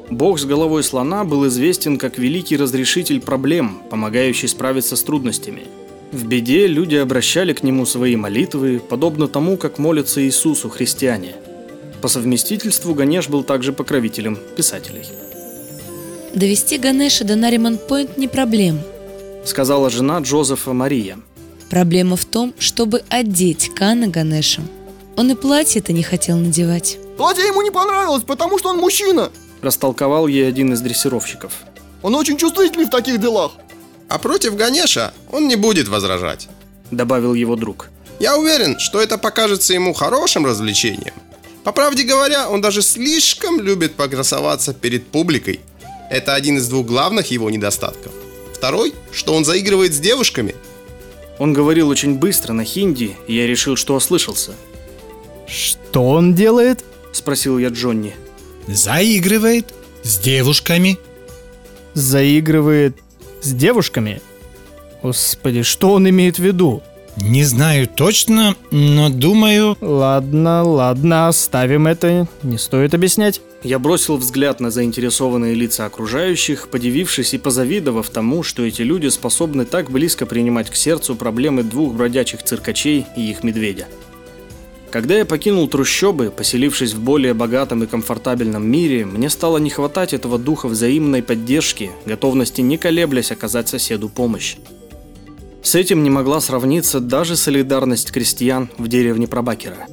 Бог с головой слона был известен как великий разрешитель проблем, помогающий справиться с трудностями. В беде люди обращали к нему свои молитвы, подобно тому, как молятся Иисусу христиане. По совместительству Ганеш был также покровителем писателей. Довести Ганеша до Нариман-Пойнт не проблема, сказала жена Джозефа Мария. Проблема в том, чтобы одеть Кана Ганеша. Он и платье-то не хотел надевать. Платье ему не понравилось, потому что он мужчина растолковал ей один из дрессировщиков. Он очень чувствительный в таких делах. А против Ганеша он не будет возражать, добавил его друг. Я уверен, что это покажется ему хорошим развлечением. По правде говоря, он даже слишком любит покрасоваться перед публикой. Это один из двух главных его недостатков. Второй, что он заигрывает с девушками. Он говорил очень быстро на хинди, и я решил, что ослышался. «Что он делает?» – спросил я Джонни. Заигрывает с девушками. Заигрывает с девушками? Господи, что он имеет в виду? Не знаю точно, но думаю... Ладно, ладно, оставим это, не стоит объяснять. Я бросил взгляд на заинтересованные лица окружающих, подивившись и позавидовав тому, что эти люди способны так близко принимать к сердцу проблемы двух бродячих циркачей и их медведя. Когда я покинул трущобы, поселившись в более богатом и комфортабельном мире, мне стало не хватать этого духа взаимной поддержки, готовности не колеблясь оказать соседу помощь. С этим не могла сравниться даже солидарность крестьян в деревне Пробакера.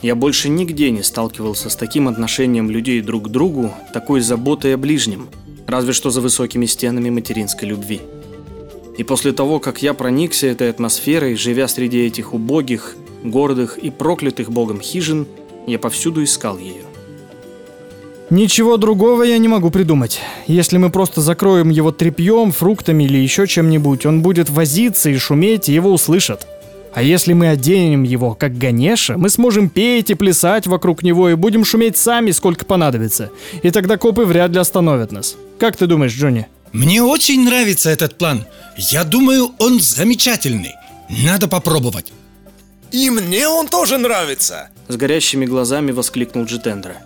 Я больше нигде не сталкивался с таким отношением людей друг к другу, такой заботой о ближнем, разве что за высокими стенами материнской любви. И после того, как я проникся этой атмосферой, живя среди этих убогих, гордых и проклятых богом хижин, я повсюду искал ее. Ничего другого я не могу придумать. Если мы просто закроем его тряпьем, фруктами или еще чем-нибудь, он будет возиться и шуметь, и его услышат. А если мы оденем его, как Ганеша, мы сможем петь и плясать вокруг него и будем шуметь сами, сколько понадобится. И тогда копы вряд ли остановят нас. Как ты думаешь, Джонни? Мне очень нравится этот план. Я думаю, он замечательный. Надо попробовать. И мне он тоже нравится. С горящими глазами воскликнул Джитендра.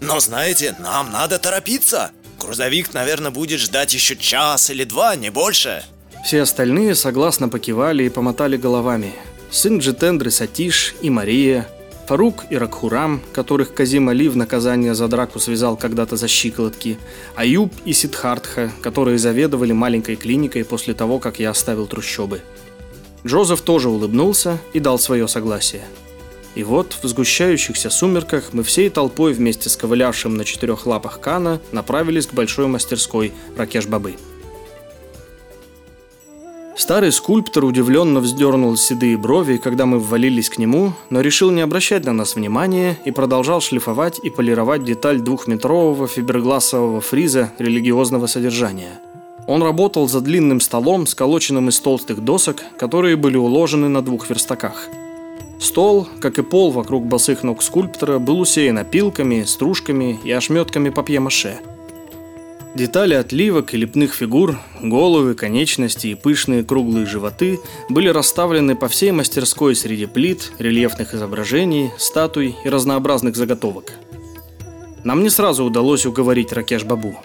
Но знаете, нам надо торопиться. Грузовик, наверное, будет ждать еще час или два, не больше. Все остальные согласно покивали и помотали головами. Сын Джитендры Сатиш и Мария, Фарук и Ракхурам, которых Казим Али в наказание за драку связал когда-то за щиколотки, Аюб и Сидхартха, которые заведовали маленькой клиникой после того, как я оставил трущобы. Джозеф тоже улыбнулся и дал свое согласие. И вот в сгущающихся сумерках мы всей толпой вместе с ковылявшим на четырех лапах Кана направились к большой мастерской Ракеш-Бабы. Старый скульптор удивленно вздернул седые брови, когда мы ввалились к нему, но решил не обращать на нас внимания и продолжал шлифовать и полировать деталь двухметрового фибергласового фриза религиозного содержания. Он работал за длинным столом, сколоченным из толстых досок, которые были уложены на двух верстаках. Стол, как и пол вокруг босых ног скульптора, был усеян опилками, стружками и ошметками папье-маше – Детали отливок и лепных фигур, головы, конечности и пышные круглые животы были расставлены по всей мастерской среди плит, рельефных изображений, статуй и разнообразных заготовок. Нам не сразу удалось уговорить Ракеш Бабу.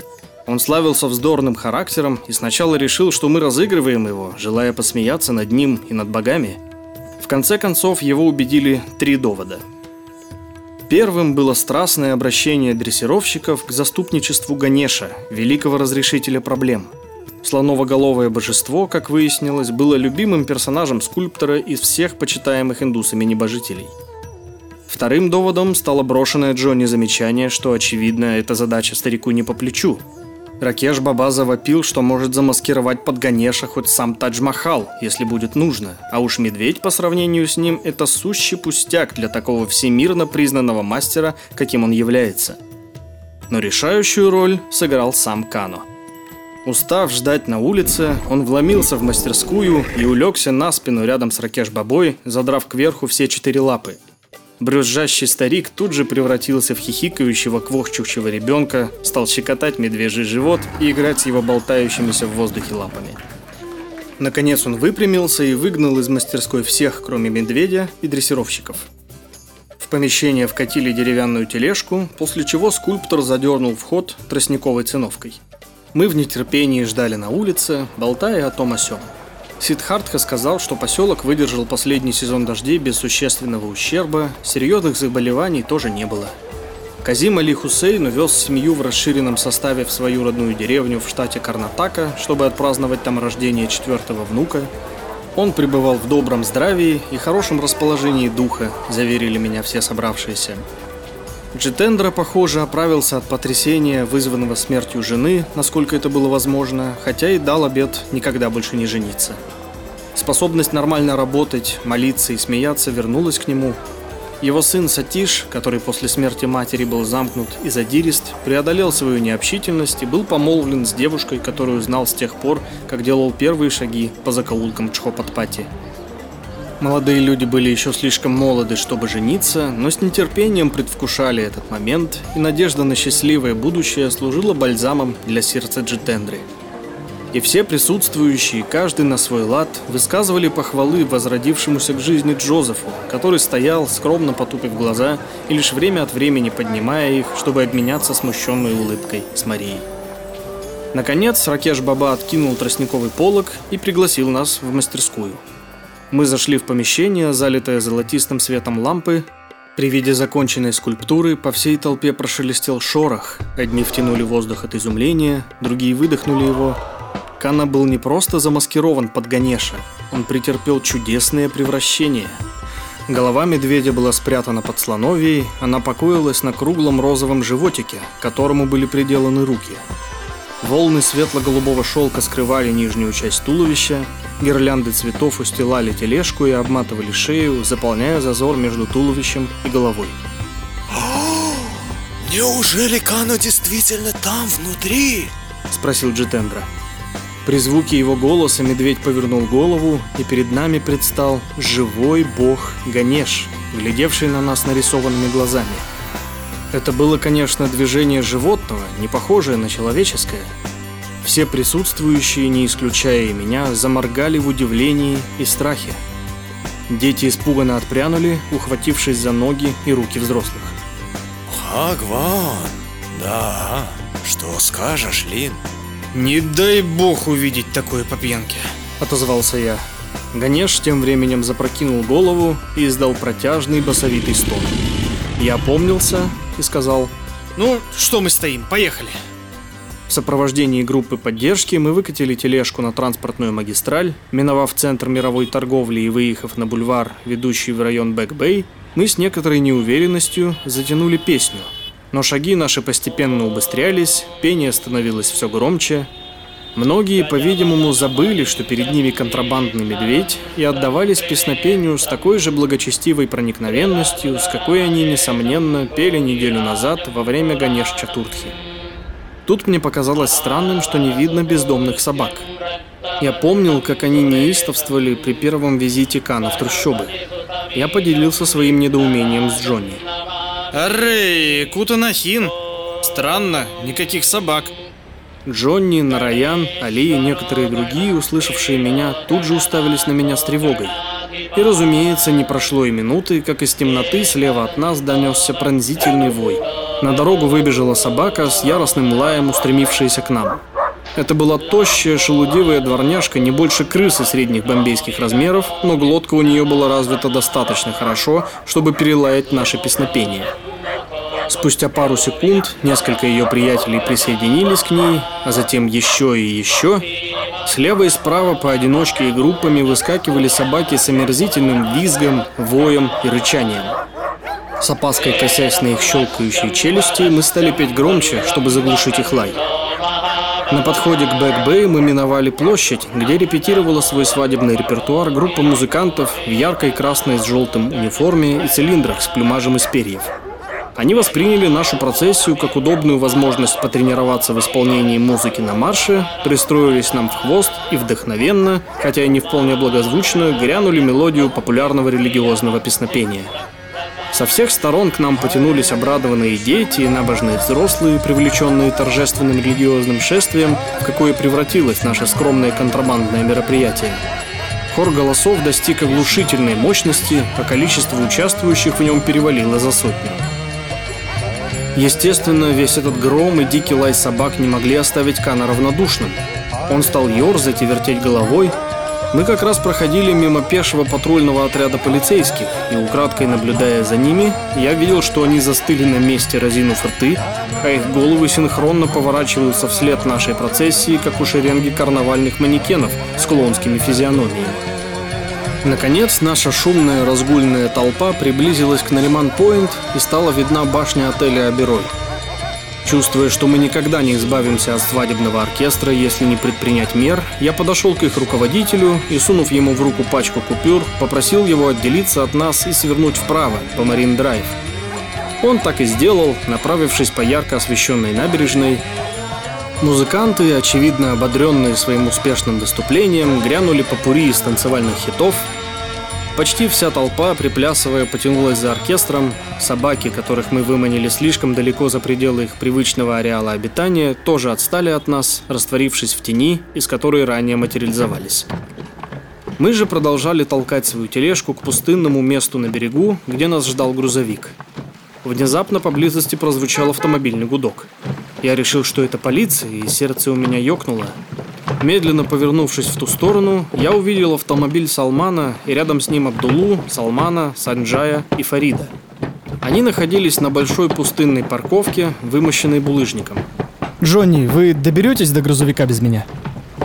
Он славился вздорным характером и сначала решил, что мы разыгрываем его, желая посмеяться над ним и над богами. В конце концов, его убедили три довода – Первым было страстное обращение дрессировщиков к заступничеству Ганеша, великого разрешителя проблем. Слоновоголовое божество, как выяснилось, было любимым персонажем скульптора из всех почитаемых индусами небожителей. Вторым доводом стало брошенное Джонни замечание, что, очевидно, эта задача старику не по плечу – Ракеш Баба завопил, что может замаскировать под Ганеша хоть сам Тадж-Махал, если будет нужно. А уж медведь по сравнению с ним – это сущий пустяк для такого всемирно признанного мастера, каким он является. Но решающую роль сыграл сам Кано. Устав ждать на улице, он вломился в мастерскую и улегся на спину рядом с Ракеш Бабой, задрав кверху все четыре лапы – Брюзжащий старик тут же превратился в хихикающего, квохчущего ребенка, стал щекотать медвежий живот и играть с его болтающимися в воздухе лапами. Наконец он выпрямился и выгнал из мастерской всех, кроме медведя и дрессировщиков. В помещение вкатили деревянную тележку, после чего скульптор задернул вход тростниковой циновкой. Мы в нетерпении ждали на улице, болтая о том о сём. Сидхартха сказал, что поселок выдержал последний сезон дождей без существенного ущерба, серьезных заболеваний тоже не было. Казим Али Хусейн увез семью в расширенном составе в свою родную деревню в штате Карнатака, чтобы отпраздновать там рождение четвертого внука. Он пребывал в добром здравии и хорошем расположении духа, заверили меня все собравшиеся. Джитендра, похоже, оправился от потрясения, вызванного смертью жены, насколько это было возможно, хотя и дал обет никогда больше не жениться. Способность нормально работать, молиться и смеяться вернулась к нему. Его сын Сатиш, который после смерти матери был замкнут и задирист, преодолел свою необщительность и был помолвлен с девушкой, которую знал с тех пор, как делал первые шаги по закоулкам Чхопатпати. Молодые люди были еще слишком молоды, чтобы жениться, но с нетерпением предвкушали этот момент, и надежда на счастливое будущее служила бальзамом для сердца Джитендры. И все присутствующие, каждый на свой лад, высказывали похвалы возродившемуся к жизни Джозефу, который стоял, скромно потупив глаза и лишь время от времени поднимая их, чтобы обменяться смущенной улыбкой с Марией. Наконец, Ракеш Баба откинул тростниковый полог и пригласил нас в мастерскую – мы зашли в помещение, залитое золотистым светом лампы. При виде законченной скульптуры по всей толпе прошелестел шорох. Одни втянули воздух от изумления, другие выдохнули его. Кана был не просто замаскирован под Ганеша, он претерпел чудесное превращение. Голова медведя была спрятана под слоновией, она покоилась на круглом розовом животике, к которому были приделаны руки. Волны светло-голубого шелка скрывали нижнюю часть туловища, гирлянды цветов устилали тележку и обматывали шею, заполняя зазор между туловищем и головой. Неужели Кано действительно там, внутри? Спросил Джитендра. При звуке его голоса медведь повернул голову, и перед нами предстал живой бог Ганеш, глядевший на нас нарисованными глазами. Это было, конечно, движение животного, не похожее на человеческое. Все присутствующие, не исключая и меня, заморгали в удивлении и страхе. Дети испуганно отпрянули, ухватившись за ноги и руки взрослых. Хагван, да, что скажешь, Лин? «Не дай бог увидеть такое по пьянке», — отозвался я. Ганеш тем временем запрокинул голову и издал протяжный басовитый стон. Я опомнился и сказал, «Ну, что мы стоим, поехали». В сопровождении группы поддержки мы выкатили тележку на транспортную магистраль, миновав центр мировой торговли и выехав на бульвар, ведущий в район Бэк-Бэй, мы с некоторой неуверенностью затянули песню. Но шаги наши постепенно убыстрялись, пение становилось все громче. Многие, по-видимому, забыли, что перед ними контрабандный медведь, и отдавались песнопению с такой же благочестивой проникновенностью, с какой они, несомненно, пели неделю назад во время Ганеш-Чатуртхи. Тут мне показалось странным, что не видно бездомных собак. Я помнил, как они неистовствовали при первом визите Кана в трущобы. Я поделился своим недоумением с Джонни. Аррей, Кутанахин. Странно, никаких собак. Джонни, Нараян, Али и некоторые другие, услышавшие меня, тут же уставились на меня с тревогой. И, разумеется, не прошло и минуты, как из темноты слева от нас донесся пронзительный вой. На дорогу выбежала собака с яростным лаем, устремившаяся к нам. Это была тощая, шелудивая дворняжка, не больше крысы средних бомбейских размеров, но глотка у нее была развита достаточно хорошо, чтобы перелаять наше песнопение. Спустя пару секунд несколько ее приятелей присоединились к ней, а затем еще и еще. Слева и справа поодиночке и группами выскакивали собаки с омерзительным визгом, воем и рычанием. С опаской косясь на их щелкающие челюсти, мы стали петь громче, чтобы заглушить их лай. На подходе к Бэк-Бэй мы миновали площадь, где репетировала свой свадебный репертуар группа музыкантов в яркой красной с желтым униформе и цилиндрах с плюмажем из перьев. Они восприняли нашу процессию как удобную возможность потренироваться в исполнении музыки на марше, пристроились нам в хвост и вдохновенно, хотя и не вполне благозвучно, грянули мелодию популярного религиозного песнопения. Со всех сторон к нам потянулись обрадованные дети и набожные взрослые, привлеченные торжественным религиозным шествием, в какое превратилось наше скромное контрабандное мероприятие. Хор голосов достиг оглушительной мощности, а количество участвующих в нем перевалило за сотню. Естественно, весь этот гром и дикий лай собак не могли оставить Кана равнодушным. Он стал ерзать и вертеть головой. Мы как раз проходили мимо пешего патрульного отряда полицейских, и украдкой наблюдая за ними, я видел, что они застыли на месте, разинув рты, а их головы синхронно поворачиваются вслед нашей процессии, как у шеренги карнавальных манекенов с клоунскими физиономиями. Наконец, наша шумная разгульная толпа приблизилась к Нариман-Пойнт и стала видна башня отеля Аберой. Чувствуя, что мы никогда не избавимся от свадебного оркестра, если не предпринять мер, я подошел к их руководителю и, сунув ему в руку пачку купюр, попросил его отделиться от нас и свернуть вправо, по Марин-Драйв. Он так и сделал, направившись по ярко освещенной набережной. Музыканты, очевидно ободренные своим успешным выступлением, грянули по пури из танцевальных хитов. Почти вся толпа, приплясывая, потянулась за оркестром. Собаки, которых мы выманили слишком далеко за пределы их привычного ареала обитания, тоже отстали от нас, растворившись в тени, из которой ранее материализовались. Мы же продолжали толкать свою тележку к пустынному месту на берегу, где нас ждал грузовик. Внезапно поблизости прозвучал автомобильный гудок. Я решил, что это полиция, и сердце у меня ёкнуло. Медленно повернувшись в ту сторону, я увидел автомобиль Салмана и рядом с ним Абдулу, Салмана, Санджая и Фарида. Они находились на большой пустынной парковке, вымощенной булыжником. Джонни, вы доберетесь до грузовика без меня?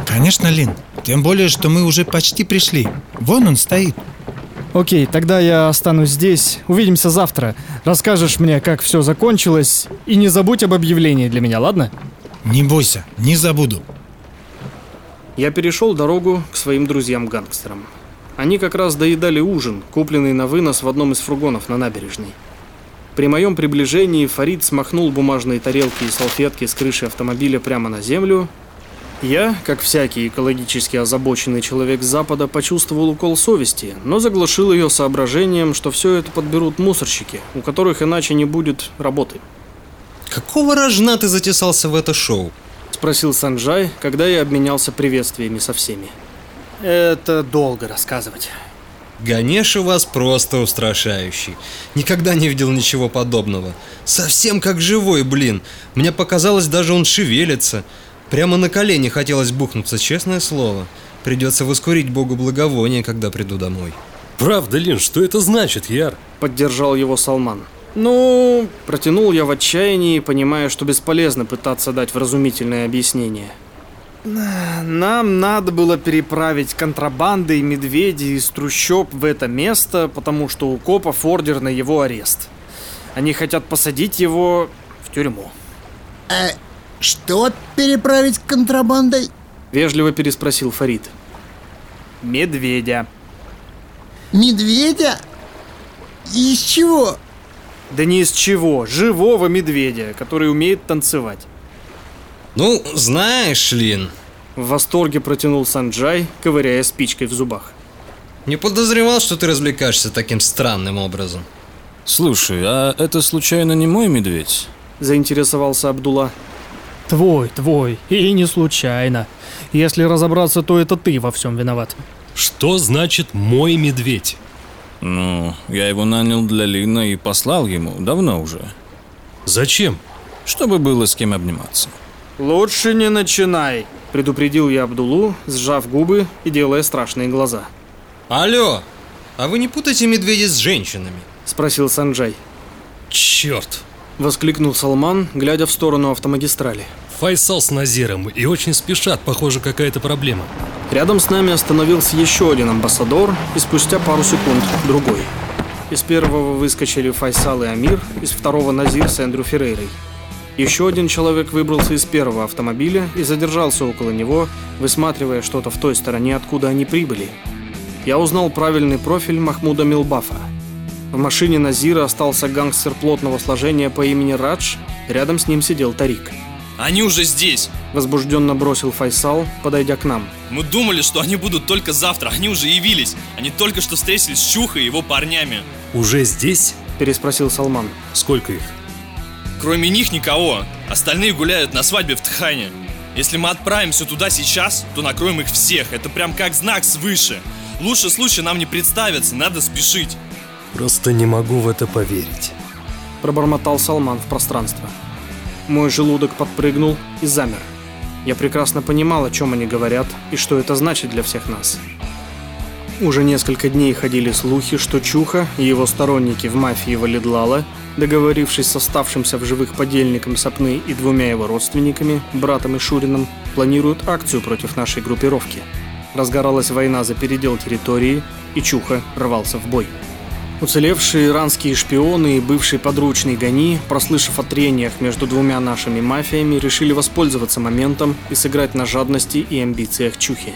Конечно, Лин. Тем более, что мы уже почти пришли. Вон он стоит. Окей, тогда я останусь здесь. Увидимся завтра. Расскажешь мне, как все закончилось. И не забудь об объявлении для меня, ладно? Не бойся, не забуду. Я перешел дорогу к своим друзьям-гангстерам. Они как раз доедали ужин, купленный на вынос в одном из фургонов на набережной. При моем приближении Фарид смахнул бумажные тарелки и салфетки с крыши автомобиля прямо на землю Я, как всякий экологически озабоченный человек Запада, почувствовал укол совести, но заглушил ее соображением, что все это подберут мусорщики, у которых иначе не будет работы. Какого рожна ты затесался в это шоу? Спросил Санджай, когда я обменялся приветствиями со всеми. Это долго рассказывать. Ганеш у вас просто устрашающий. Никогда не видел ничего подобного. Совсем как живой, блин. Мне показалось, даже он шевелится. Прямо на колени хотелось бухнуться, честное слово. Придется воскурить богу благовоние, когда приду домой. Правда, Лин, что это значит, Яр? Поддержал его Салман. Ну, протянул я в отчаянии, понимая, что бесполезно пытаться дать вразумительное объяснение. Нам надо было переправить контрабанды и медведей из трущоб в это место, потому что у копов ордер на его арест. Они хотят посадить его в тюрьму. А что переправить контрабандой? Вежливо переспросил Фарид. Медведя. Медведя? Из чего? Да не из чего, живого медведя, который умеет танцевать. Ну, знаешь, Лин. В восторге протянул Санджай, ковыряя спичкой в зубах. Не подозревал, что ты развлекаешься таким странным образом. Слушай, а это случайно не мой медведь? Заинтересовался Абдулла. Твой, твой. И не случайно. Если разобраться, то это ты во всем виноват. Что значит «мой медведь»? Ну, я его нанял для Лина и послал ему давно уже. Зачем? Чтобы было с кем обниматься. Лучше не начинай, предупредил я Абдулу, сжав губы и делая страшные глаза. Алло, а вы не путаете медведей с женщинами? Спросил Санджай. Черт! Воскликнул Салман, глядя в сторону автомагистрали. Файсал с Назиром и очень спешат, похоже, какая-то проблема. Рядом с нами остановился еще один амбассадор, и спустя пару секунд другой. Из первого выскочили Файсал и Амир, из второго Назир с Эндрю Феррейрой. Еще один человек выбрался из первого автомобиля и задержался около него, высматривая что-то в той стороне, откуда они прибыли. Я узнал правильный профиль Махмуда Милбафа. В машине Назира остался гангстер плотного сложения по имени Радж, рядом с ним сидел Тарик. Они уже здесь. Возбужденно бросил Файсал, подойдя к нам. Мы думали, что они будут только завтра. Они уже явились. Они только что встретились с Чухой и его парнями. Уже здесь? Переспросил Салман. Сколько их? Кроме них никого. Остальные гуляют на свадьбе в Тхане. Если мы отправимся туда сейчас, то накроем их всех. Это прям как знак свыше. Лучше случая нам не представится, надо спешить. Просто не могу в это поверить. Пробормотал Салман в пространство. Мой желудок подпрыгнул и замер. Я прекрасно понимал, о чем они говорят и что это значит для всех нас. Уже несколько дней ходили слухи, что Чуха и его сторонники в мафии Валидлала, договорившись с оставшимся в живых подельником Сапны и двумя его родственниками, братом и Шурином, планируют акцию против нашей группировки. Разгоралась война за передел территории, и Чуха рвался в бой. Уцелевшие иранские шпионы и бывший подручный Гани, прослышав о трениях между двумя нашими мафиями, решили воспользоваться моментом и сыграть на жадности и амбициях Чухи.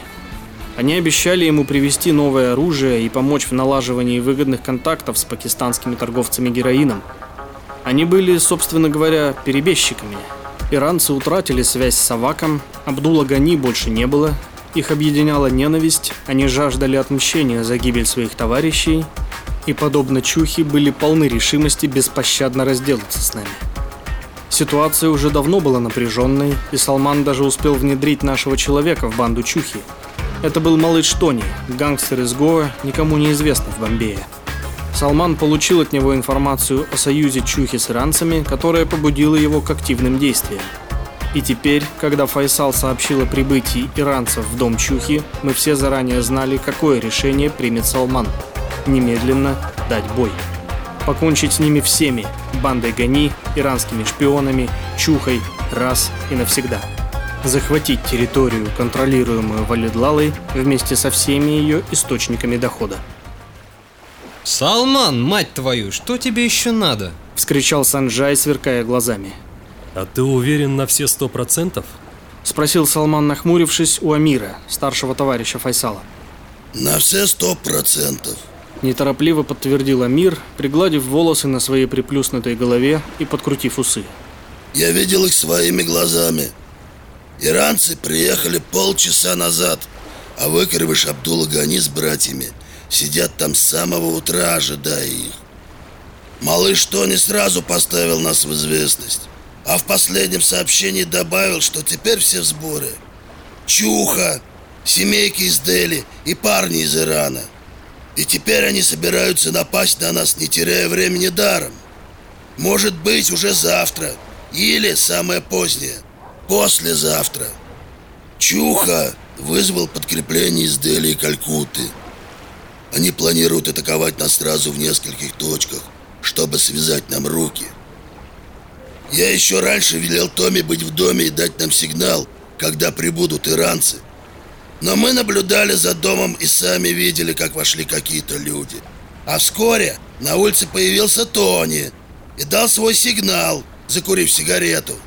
Они обещали ему привезти новое оружие и помочь в налаживании выгодных контактов с пакистанскими торговцами героином. Они были, собственно говоря, перебежчиками. Иранцы утратили связь с Саваком, Абдула Гани больше не было, их объединяла ненависть, они жаждали отмщения за гибель своих товарищей и, подобно Чухе, были полны решимости беспощадно разделаться с нами. Ситуация уже давно была напряженной, и Салман даже успел внедрить нашего человека в банду Чухи. Это был малыш Тони, гангстер из Гоа, никому не известный в Бомбее. Салман получил от него информацию о союзе Чухи с иранцами, которая побудила его к активным действиям. И теперь, когда Файсал сообщил о прибытии иранцев в дом Чухи, мы все заранее знали, какое решение примет Салман. Немедленно дать бой. Покончить с ними всеми, бандой Гани, иранскими шпионами, Чухой, раз и навсегда. Захватить территорию, контролируемую Валидлалой, вместе со всеми ее источниками дохода. Салман, мать твою, что тебе еще надо? Вскричал Санджай, сверкая глазами. А ты уверен на все сто процентов? Спросил Салман, нахмурившись у Амира, старшего товарища Файсала. На все сто процентов. Неторопливо подтвердил Амир, пригладив волосы на своей приплюснутой голове и подкрутив усы. Я видел их своими глазами. Иранцы приехали полчаса назад, а выкрывыш Абдулла Гани с братьями сидят там с самого утра, ожидая их. Малыш Тони сразу поставил нас в известность, а в последнем сообщении добавил, что теперь все в сборе. Чуха, семейки из Дели и парни из Ирана. И теперь они собираются напасть на нас, не теряя времени даром. Может быть, уже завтра. Или, самое позднее, послезавтра. Чуха вызвал подкрепление из Дели и Калькутты. Они планируют атаковать нас сразу в нескольких точках, чтобы связать нам руки. Я еще раньше велел Томи быть в доме и дать нам сигнал, когда прибудут иранцы. Но мы наблюдали за домом и сами видели, как вошли какие-то люди. А вскоре на улице появился Тони и дал свой сигнал, закурив сигарету.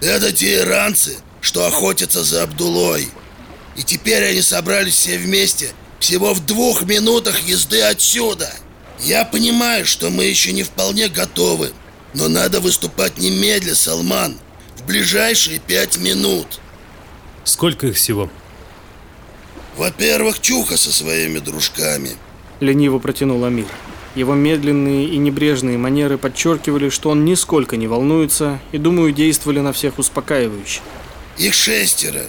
Это те иранцы, что охотятся за Абдулой. И теперь они собрались все вместе всего в двух минутах езды отсюда. Я понимаю, что мы еще не вполне готовы, но надо выступать немедля, Салман, в ближайшие пять минут. Сколько их всего? Во-первых, Чуха со своими дружками. Лениво протянул Амир. Его медленные и небрежные манеры подчеркивали, что он нисколько не волнуется и, думаю, действовали на всех успокаивающе. Их шестеро.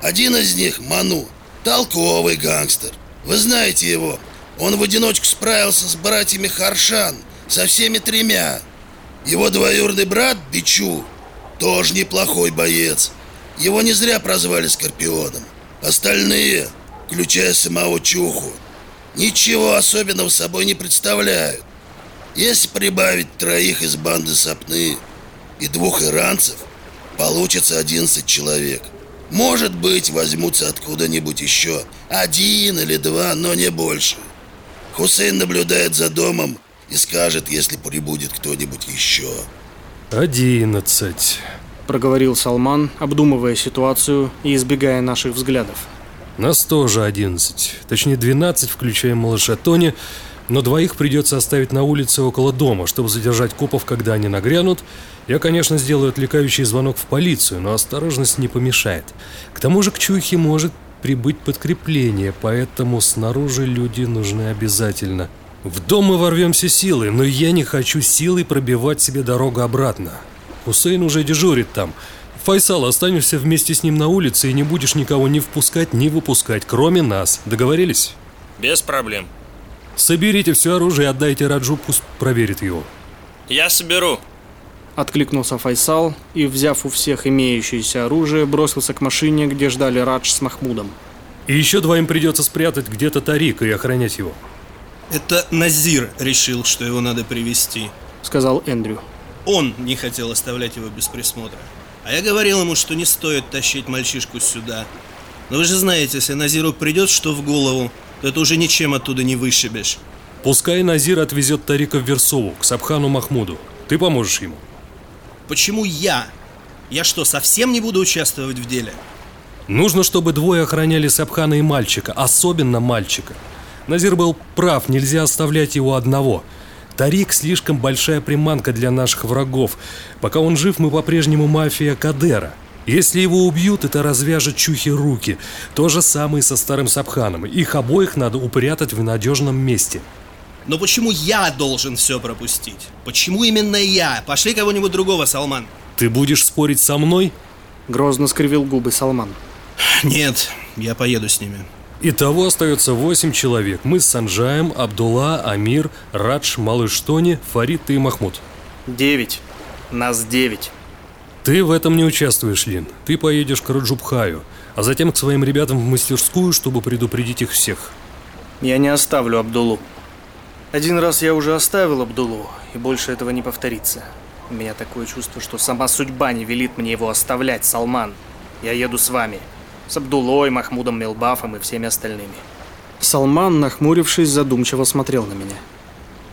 Один из них, Ману, толковый гангстер. Вы знаете его. Он в одиночку справился с братьями Харшан, со всеми тремя. Его двоюродный брат, Бичу, тоже неплохой боец. Его не зря прозвали Скорпионом. Остальные, включая самого Чуху, ничего особенного собой не представляют. Если прибавить троих из банды Сапны и двух иранцев, получится 11 человек. Может быть, возьмутся откуда-нибудь еще один или два, но не больше. Хусейн наблюдает за домом и скажет, если прибудет кто-нибудь еще. Одиннадцать. Проговорил Салман, обдумывая ситуацию и избегая наших взглядов. Нас тоже одиннадцать. Точнее, двенадцать, включая малыша Тони, но двоих придется оставить на улице около дома, чтобы задержать копов, когда они нагрянут. Я, конечно, сделаю отвлекающий звонок в полицию, но осторожность не помешает. К тому же к Чуйхе может прибыть подкрепление, поэтому снаружи люди нужны обязательно. В дом мы ворвемся силой, но я не хочу силой пробивать себе дорогу обратно. Хусейн уже дежурит там. Файсал, останешься вместе с ним на улице и не будешь никого ни впускать, ни выпускать, кроме нас. Договорились? Без проблем. Соберите все оружие и отдайте Раджу, пусть проверит его. Я соберу. Откликнулся Файсал и, взяв у всех имеющееся оружие, бросился к машине, где ждали Радж с Махмудом. И еще двоим придется спрятать где-то Тарика и охранять его. Это Назир решил, что его надо привести, сказал Эндрю. Он не хотел оставлять его без присмотра. А я говорил ему, что не стоит тащить мальчишку сюда. Но вы же знаете, если Назиру придет что в голову, то это уже ничем оттуда не вышибешь. Пускай Назир отвезет Тарика в Версову, к Сабхану Махмуду. Ты поможешь ему. Почему я? Я что, совсем не буду участвовать в деле? Нужно, чтобы двое охраняли Сабхана и мальчика, особенно мальчика. Назир был прав, нельзя оставлять его одного. Тарик слишком большая приманка для наших врагов. Пока он жив, мы по-прежнему мафия Кадера. Если его убьют, это развяжет чухи руки. То же самое со старым Сабханом. Их обоих надо упрятать в надежном месте. Но почему я должен все пропустить? Почему именно я? Пошли кого-нибудь другого, Салман. Ты будешь спорить со мной? Грозно скривил губы Салман. Нет, я поеду с ними. Итого остается восемь человек. Мы с Санджаем, Абдулла, Амир, Радж, Малыш Тони, Фарид и Махмуд. Девять. Нас девять. Ты в этом не участвуешь, Лин. Ты поедешь к Раджубхаю, а затем к своим ребятам в мастерскую, чтобы предупредить их всех. Я не оставлю Абдулу. Один раз я уже оставил Абдулу, и больше этого не повторится. У меня такое чувство, что сама судьба не велит мне его оставлять, Салман. Я еду с вами. С Абдулой, Махмудом Мелбафом и всеми остальными. Салман, нахмурившись, задумчиво смотрел на меня.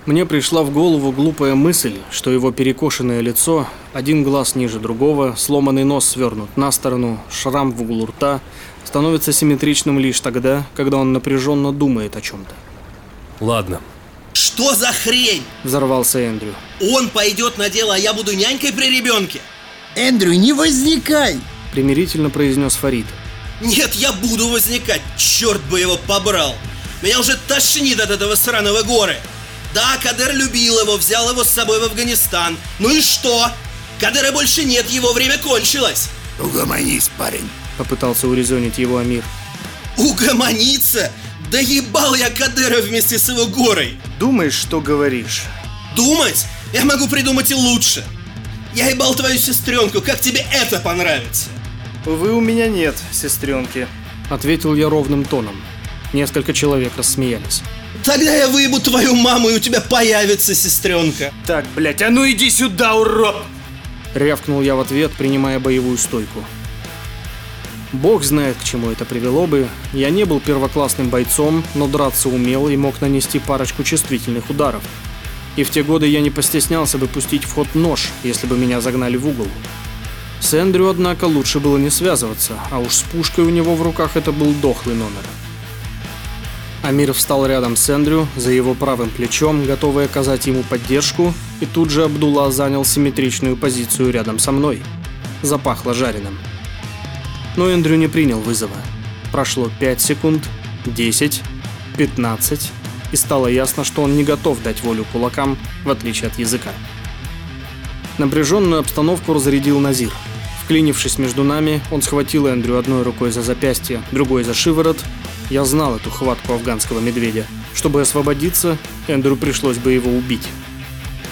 Мне пришла в голову глупая мысль, что его перекошенное лицо, один глаз ниже другого, сломанный нос свернут на сторону, шрам в углу рта, становится симметричным лишь тогда, когда он напряженно думает о чем-то. Ладно. Что за хрень? Взорвался Эндрю. Он пойдет на дело, а я буду нянькой при ребенке? Эндрю, не возникай! примирительно произнес Фарид. Нет, я буду возникать, черт бы его побрал. Меня уже тошнит от этого сраного горы. Да, Кадер любил его, взял его с собой в Афганистан. Ну и что? Кадера больше нет, его время кончилось. Угомонись, парень. Попытался урезонить его Амир. Угомониться? Да ебал я Кадера вместе с его горой. Думаешь, что говоришь? Думать? Я могу придумать и лучше. Я ебал твою сестренку, как тебе это понравится? Вы у меня нет, сестренки, ответил я ровным тоном. Несколько человек рассмеялись. Тогда я выебу твою маму, и у тебя появится сестренка. Так, блядь, а ну иди сюда, урод! Рявкнул я в ответ, принимая боевую стойку. Бог знает, к чему это привело бы. Я не был первоклассным бойцом, но драться умел и мог нанести парочку чувствительных ударов. И в те годы я не постеснялся бы пустить в ход нож, если бы меня загнали в угол. С Эндрю, однако, лучше было не связываться, а уж с пушкой у него в руках это был дохлый номер. Амир встал рядом с Эндрю, за его правым плечом, готовый оказать ему поддержку, и тут же Абдулла занял симметричную позицию рядом со мной. Запахло жареным. Но Эндрю не принял вызова. Прошло 5 секунд, 10, 15, и стало ясно, что он не готов дать волю кулакам, в отличие от языка. Напряженную обстановку разрядил Назир. Вклинившись между нами, он схватил Эндрю одной рукой за запястье, другой за шиворот. Я знал эту хватку афганского медведя. Чтобы освободиться, Эндрю пришлось бы его убить.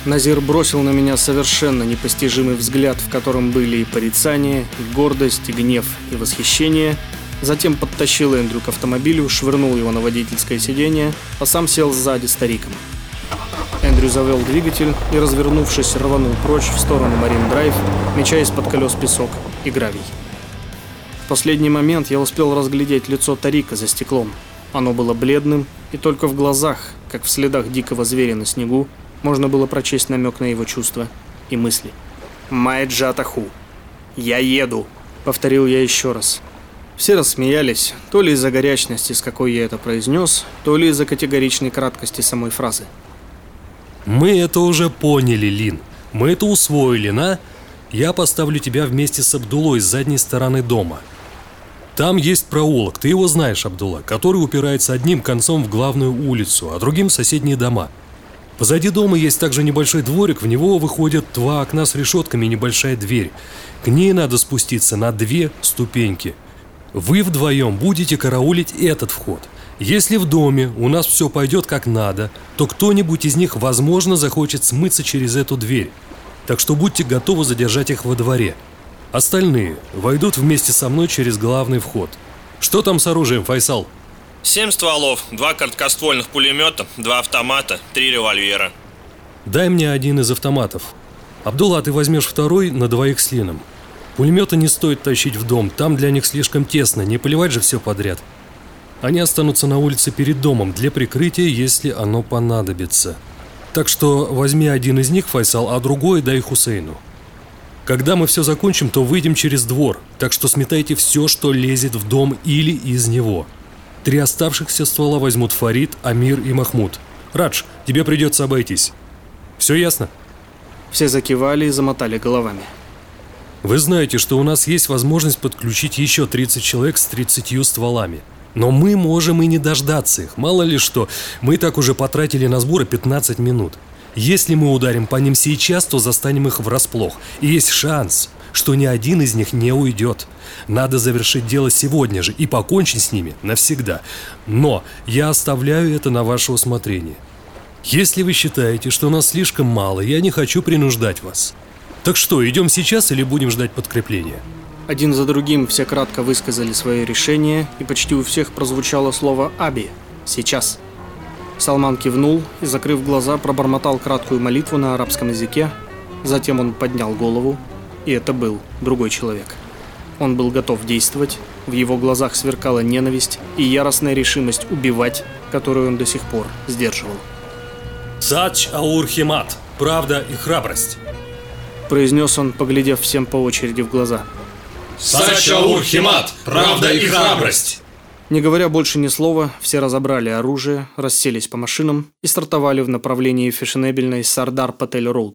Назир бросил на меня совершенно непостижимый взгляд, в котором были и порицание, и гордость, и гнев, и восхищение. Затем подтащил Эндрю к автомобилю, швырнул его на водительское сиденье, а сам сел сзади стариком. Эндрю завел двигатель и, развернувшись, рванул прочь в сторону Марин-Драйв, меча из-под колес песок и гравий. В последний момент я успел разглядеть лицо Тарика за стеклом. Оно было бледным, и только в глазах, как в следах дикого зверя на снегу, можно было прочесть намек на его чувства и мысли. «Майджатаху! Я еду!» — повторил я еще раз. Все рассмеялись, то ли из-за горячности, с какой я это произнес, то ли из-за категоричной краткости самой фразы. Мы это уже поняли, Лин. Мы это усвоили, на? Я поставлю тебя вместе с Абдулой с задней стороны дома. Там есть проулок, ты его знаешь, Абдулла, который упирается одним концом в главную улицу, а другим в соседние дома. Позади дома есть также небольшой дворик, в него выходят два окна с решетками и небольшая дверь. К ней надо спуститься на две ступеньки. Вы вдвоем будете караулить этот вход. Если в доме у нас все пойдет как надо, то кто-нибудь из них, возможно, захочет смыться через эту дверь. Так что будьте готовы задержать их во дворе. Остальные войдут вместе со мной через главный вход. Что там с оружием, Файсал? Семь стволов, два короткоствольных пулемета, два автомата, три револьвера. Дай мне один из автоматов. Абдулла, ты возьмешь второй на двоих с Лином. Пулеметы не стоит тащить в дом, там для них слишком тесно, не поливать же все подряд. Они останутся на улице перед домом для прикрытия, если оно понадобится. Так что возьми один из них, Файсал, а другой дай Хусейну. Когда мы все закончим, то выйдем через двор, так что сметайте все, что лезет в дом или из него. Три оставшихся ствола возьмут Фарид, Амир и Махмуд. Радж, тебе придется обойтись. Все ясно? Все закивали и замотали головами. Вы знаете, что у нас есть возможность подключить еще 30 человек с 30 стволами. Но мы можем и не дождаться их. Мало ли что, мы так уже потратили на сборы 15 минут. Если мы ударим по ним сейчас, то застанем их врасплох. И есть шанс, что ни один из них не уйдет. Надо завершить дело сегодня же и покончить с ними навсегда. Но я оставляю это на ваше усмотрение. Если вы считаете, что нас слишком мало, я не хочу принуждать вас. Так что, идем сейчас или будем ждать подкрепления? Один за другим все кратко высказали свое решение, и почти у всех прозвучало слово «Аби» – «сейчас». Салман кивнул и, закрыв глаза, пробормотал краткую молитву на арабском языке. Затем он поднял голову, и это был другой человек. Он был готов действовать, в его глазах сверкала ненависть и яростная решимость убивать, которую он до сих пор сдерживал. «Сач Аур Химат. Правда и храбрость», – произнес он, поглядев всем по очереди в глаза. «Сач Аур Химат. Правда и храбрость». Не говоря больше ни слова, все разобрали оружие, расселись по машинам и стартовали в направлении фешенебельной Сардар Патель Роуд.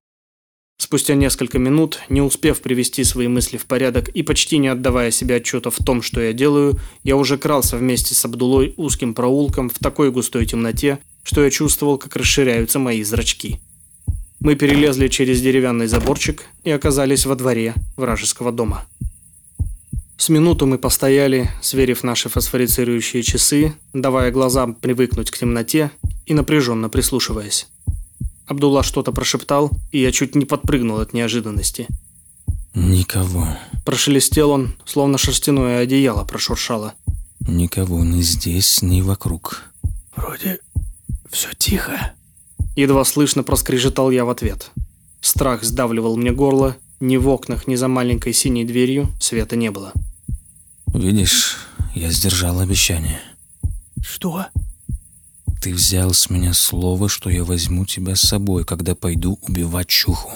Спустя несколько минут, не успев привести свои мысли в порядок и почти не отдавая себе отчета в том, что я делаю, я уже крался вместе с Абдулой узким проулком в такой густой темноте, что я чувствовал, как расширяются мои зрачки. Мы перелезли через деревянный заборчик и оказались во дворе вражеского дома. С минуту мы постояли, сверив наши фосфорицирующие часы, давая глазам привыкнуть к темноте и напряженно прислушиваясь. Абдулла что-то прошептал, и я чуть не подпрыгнул от неожиданности. Никого. Прошелестел он, словно шерстяное одеяло прошуршало. Никого ни здесь, ни вокруг. Вроде все тихо. Едва слышно проскрежетал я в ответ. Страх сдавливал мне горло, ни в окнах, ни за маленькой синей дверью света не было. Видишь, я сдержал обещание. Что? Ты взял с меня слово, что я возьму тебя с собой, когда пойду убивать Чуху.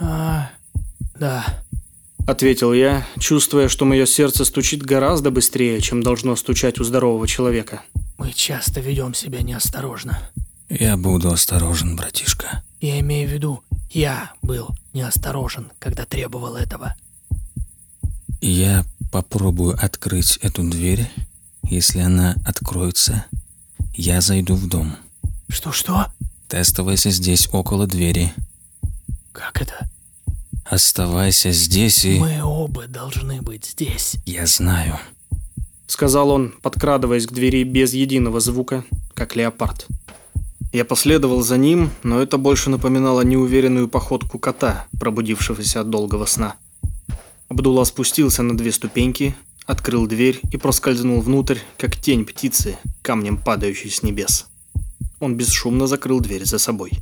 А, да. Ответил я, чувствуя, что мое сердце стучит гораздо быстрее, чем должно стучать у здорового человека. Мы часто ведем себя неосторожно. Я буду осторожен, братишка. Я имею в виду, я был неосторожен, когда требовал этого. Я попробую открыть эту дверь. Если она откроется, я зайду в дом. Что-что? Ты оставайся здесь, около двери. Как это? Оставайся здесь и... Мы оба должны быть здесь. Я знаю. Сказал он, подкрадываясь к двери без единого звука, как леопард. Я последовал за ним, но это больше напоминало неуверенную походку кота, пробудившегося от долгого сна. Абдулла спустился на две ступеньки, открыл дверь и проскользнул внутрь, как тень птицы, камнем падающей с небес. Он бесшумно закрыл дверь за собой.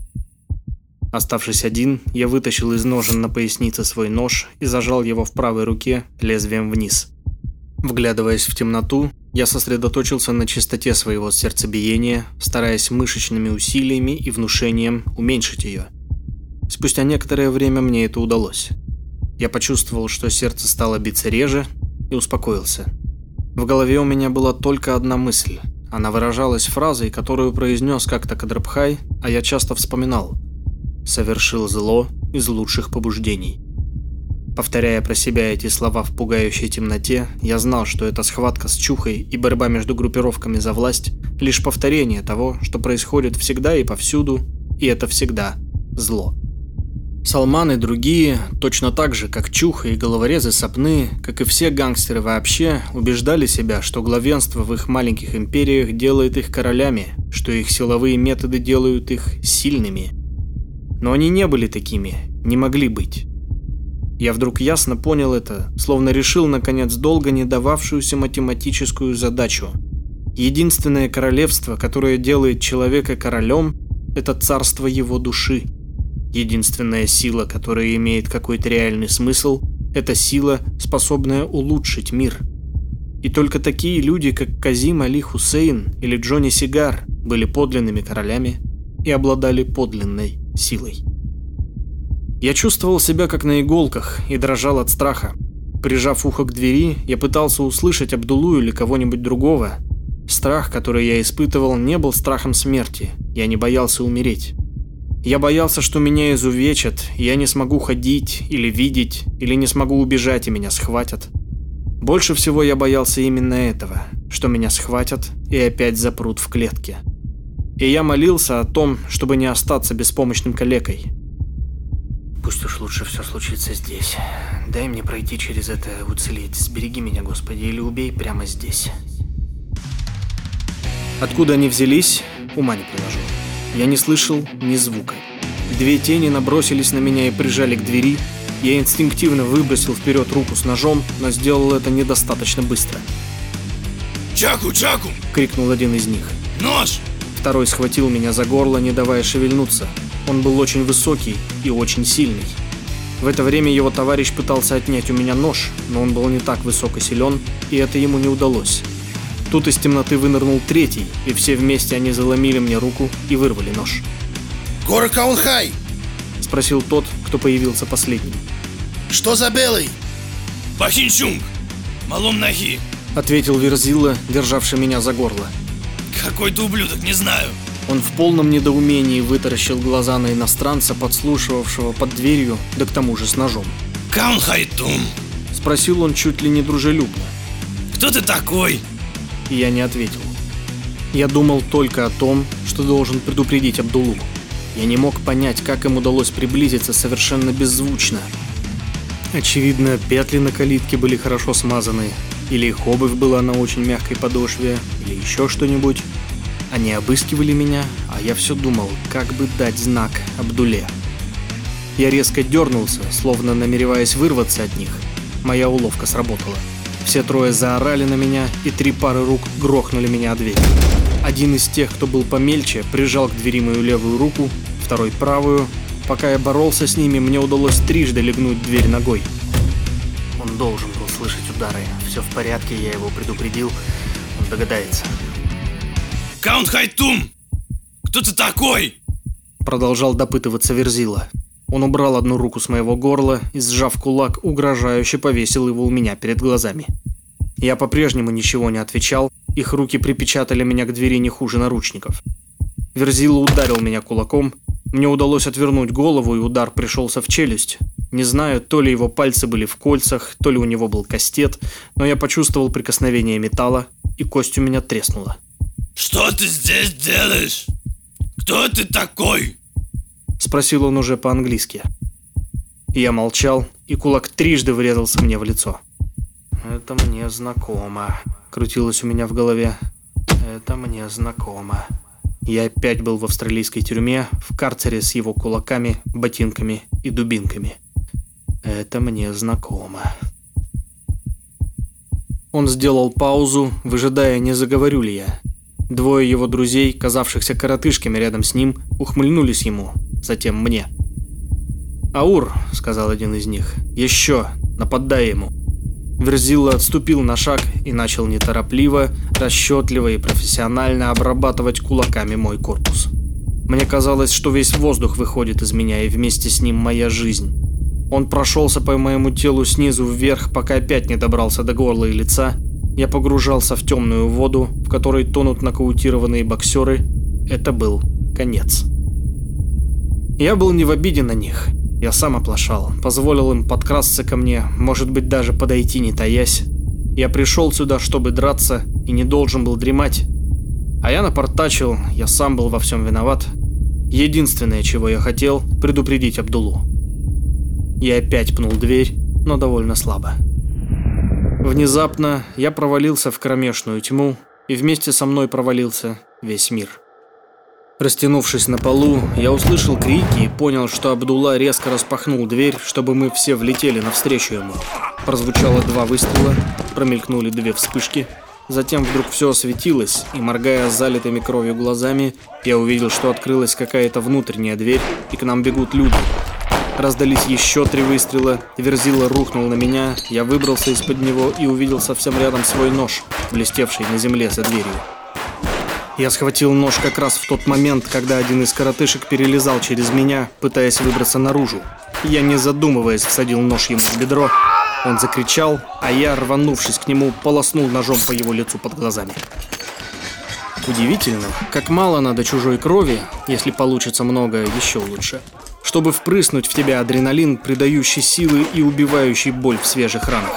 Оставшись один, я вытащил из ножен на пояснице свой нож и зажал его в правой руке лезвием вниз. Вглядываясь в темноту, я сосредоточился на чистоте своего сердцебиения, стараясь мышечными усилиями и внушением уменьшить ее. Спустя некоторое время мне это удалось. Я почувствовал, что сердце стало биться реже и успокоился. В голове у меня была только одна мысль. Она выражалась фразой, которую произнес как-то Кадрабхай, а я часто вспоминал. «Совершил зло из лучших побуждений». Повторяя про себя эти слова в пугающей темноте, я знал, что эта схватка с Чухой и борьба между группировками за власть – лишь повторение того, что происходит всегда и повсюду, и это всегда зло. Салман и другие, точно так же, как Чуха и головорезы Сапны, как и все гангстеры вообще, убеждали себя, что главенство в их маленьких империях делает их королями, что их силовые методы делают их сильными. Но они не были такими, не могли быть. Я вдруг ясно понял это, словно решил, наконец, долго не дававшуюся математическую задачу. Единственное королевство, которое делает человека королем, это царство его души. Единственная сила, которая имеет какой-то реальный смысл, это сила, способная улучшить мир. И только такие люди, как Казим Али Хусейн или Джонни Сигар, были подлинными королями и обладали подлинной силой. Я чувствовал себя как на иголках и дрожал от страха. Прижав ухо к двери, я пытался услышать Абдулу или кого-нибудь другого. Страх, который я испытывал, не был страхом смерти. Я не боялся умереть. Я боялся, что меня изувечат, и я не смогу ходить или видеть, или не смогу убежать и меня схватят. Больше всего я боялся именно этого, что меня схватят и опять запрут в клетке. И я молился о том, чтобы не остаться беспомощным калекой, Пусть уж лучше все случится здесь. Дай мне пройти через это, уцелеть. Сбереги меня, Господи, или убей прямо здесь. Откуда они взялись, ума не приложу. Я не слышал ни звука. Две тени набросились на меня и прижали к двери. Я инстинктивно выбросил вперед руку с ножом, но сделал это недостаточно быстро. «Чаку, Чаку!» — крикнул один из них. «Нож!» Второй схватил меня за горло, не давая шевельнуться. Он был очень высокий и очень сильный. В это время его товарищ пытался отнять у меня нож, но он был не так высок и силен, и это ему не удалось. Тут из темноты вынырнул третий, и все вместе они заломили мне руку и вырвали нож. «Гора Каунхай!» – спросил тот, кто появился последним. «Что за белый?» «Бахинчунг! Малом ноги!» – ответил Верзила, державший меня за горло. «Какой ты ублюдок, не знаю. Он в полном недоумении вытаращил глаза на иностранца, подслушивавшего под дверью, да к тому же с ножом. Каун Хайтум, Спросил он чуть ли не дружелюбно. кто ты такой? Я не ответил. Я думал только о том, что должен предупредить Абдулу. Я не мог понять, как им удалось приблизиться совершенно беззвучно. Очевидно, петли на калитке были хорошо смазаны, или их обувь была на очень мягкой подошве, или еще что-нибудь. Они обыскивали меня, а я все думал, как бы дать знак Абдуле. Я резко дернулся, словно намереваясь вырваться от них. Моя уловка сработала. Все трое заорали на меня, и три пары рук грохнули меня о дверь. Один из тех, кто был помельче, прижал к двери мою левую руку, второй правую. Пока я боролся с ними, мне удалось трижды легнуть дверь ногой. Он должен был слышать удары. Все в порядке, я его предупредил. Он догадается. Каунт Хайтум! Кто ты такой? Продолжал допытываться Верзила. Он убрал одну руку с моего горла и, сжав кулак, угрожающе повесил его у меня перед глазами. Я по-прежнему ничего не отвечал, их руки припечатали меня к двери не хуже наручников. Верзила ударил меня кулаком, мне удалось отвернуть голову, и удар пришелся в челюсть. Не знаю, то ли его пальцы были в кольцах, то ли у него был кастет, но я почувствовал прикосновение металла, и кость у меня треснула. Что ты здесь делаешь? Кто ты такой? Спросил он уже по-английски. Я молчал, и кулак трижды врезался мне в лицо. «Это мне знакомо», — крутилось у меня в голове. «Это мне знакомо». Я опять был в австралийской тюрьме, в карцере с его кулаками, ботинками и дубинками. Это мне знакомо. Он сделал паузу, выжидая, не заговорю ли я. Двое его друзей, казавшихся коротышками рядом с ним, ухмыльнулись ему, затем мне. «Аур», — сказал один из них, — «еще, нападай ему». Верзилла отступил на шаг и начал неторопливо, расчетливо и профессионально обрабатывать кулаками мой корпус. Мне казалось, что весь воздух выходит из меня, и вместе с ним моя жизнь. Он прошелся по моему телу снизу вверх, пока опять не добрался до горла и лица. Я погружался в темную воду, в которой тонут нокаутированные боксеры. Это был конец. Я был не в обиде на них. Я сам оплошал, позволил им подкрасться ко мне, может быть даже подойти не таясь. Я пришел сюда, чтобы драться, и не должен был дремать. А я напортачил, я сам был во всем виноват. Единственное, чего я хотел, предупредить Абдулу. Я опять пнул дверь, но довольно слабо. Внезапно я провалился в кромешную тьму, и вместе со мной провалился весь мир. Растянувшись на полу, я услышал крики и понял, что Абдулла резко распахнул дверь, чтобы мы все влетели навстречу ему. Прозвучало два выстрела, промелькнули две вспышки. Затем вдруг все осветилось, и, моргая залитыми кровью глазами, я увидел, что открылась какая-то внутренняя дверь, и к нам бегут люди. Раздались еще три выстрела, Верзила рухнул на меня, я выбрался из-под него и увидел совсем рядом свой нож, блестевший на земле за дверью. Я схватил нож как раз в тот момент, когда один из коротышек перелезал через меня, пытаясь выбраться наружу. Я, не задумываясь, всадил нож ему в бедро. Он закричал, а я, рванувшись к нему, полоснул ножом по его лицу под глазами. Удивительно, как мало надо чужой крови, если получится много, еще лучше, чтобы впрыснуть в тебя адреналин, придающий силы и убивающий боль в свежих ранах.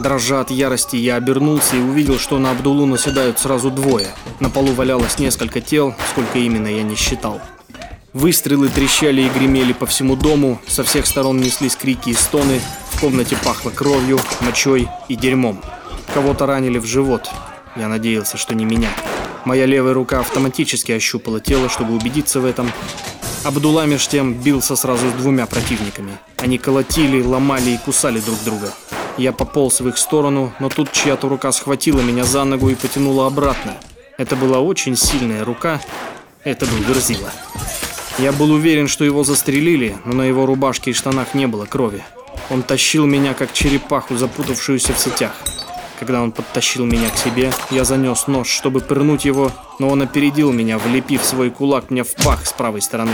Дрожа от ярости, я обернулся и увидел, что на Абдулу наседают сразу двое. На полу валялось несколько тел, сколько именно я не считал. Выстрелы трещали и гремели по всему дому, со всех сторон неслись крики и стоны, в комнате пахло кровью, мочой и дерьмом. Кого-то ранили в живот. Я надеялся, что не меня. Моя левая рука автоматически ощупала тело, чтобы убедиться в этом. Абдулла меж тем бился сразу с двумя противниками. Они колотили, ломали и кусали друг друга. Я пополз в их сторону, но тут чья-то рука схватила меня за ногу и потянула обратно. Это была очень сильная рука. Это был Верзила. Я был уверен, что его застрелили, но на его рубашке и штанах не было крови. Он тащил меня, как черепаху, запутавшуюся в сетях. Когда он подтащил меня к себе, я занес нож, чтобы пырнуть его, но он опередил меня, влепив свой кулак мне в пах с правой стороны.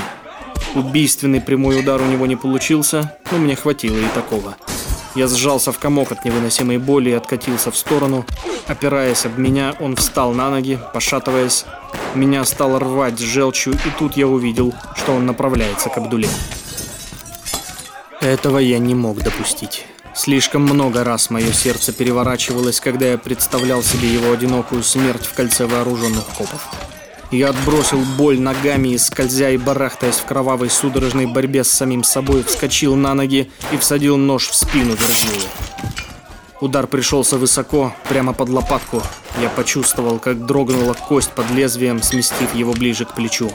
Убийственный прямой удар у него не получился, но мне хватило и такого. Я сжался в комок от невыносимой боли и откатился в сторону. Опираясь об меня, он встал на ноги, пошатываясь. Меня стало рвать с желчью, и тут я увидел, что он направляется к Абдуле. Этого я не мог допустить. Слишком много раз мое сердце переворачивалось, когда я представлял себе его одинокую смерть в кольце вооруженных копов. Я отбросил боль ногами и, скользя и барахтаясь в кровавой судорожной борьбе с самим собой, вскочил на ноги и всадил нож в спину Вергилия. Удар пришелся высоко, прямо под лопатку. Я почувствовал, как дрогнула кость под лезвием, сместив его ближе к плечу.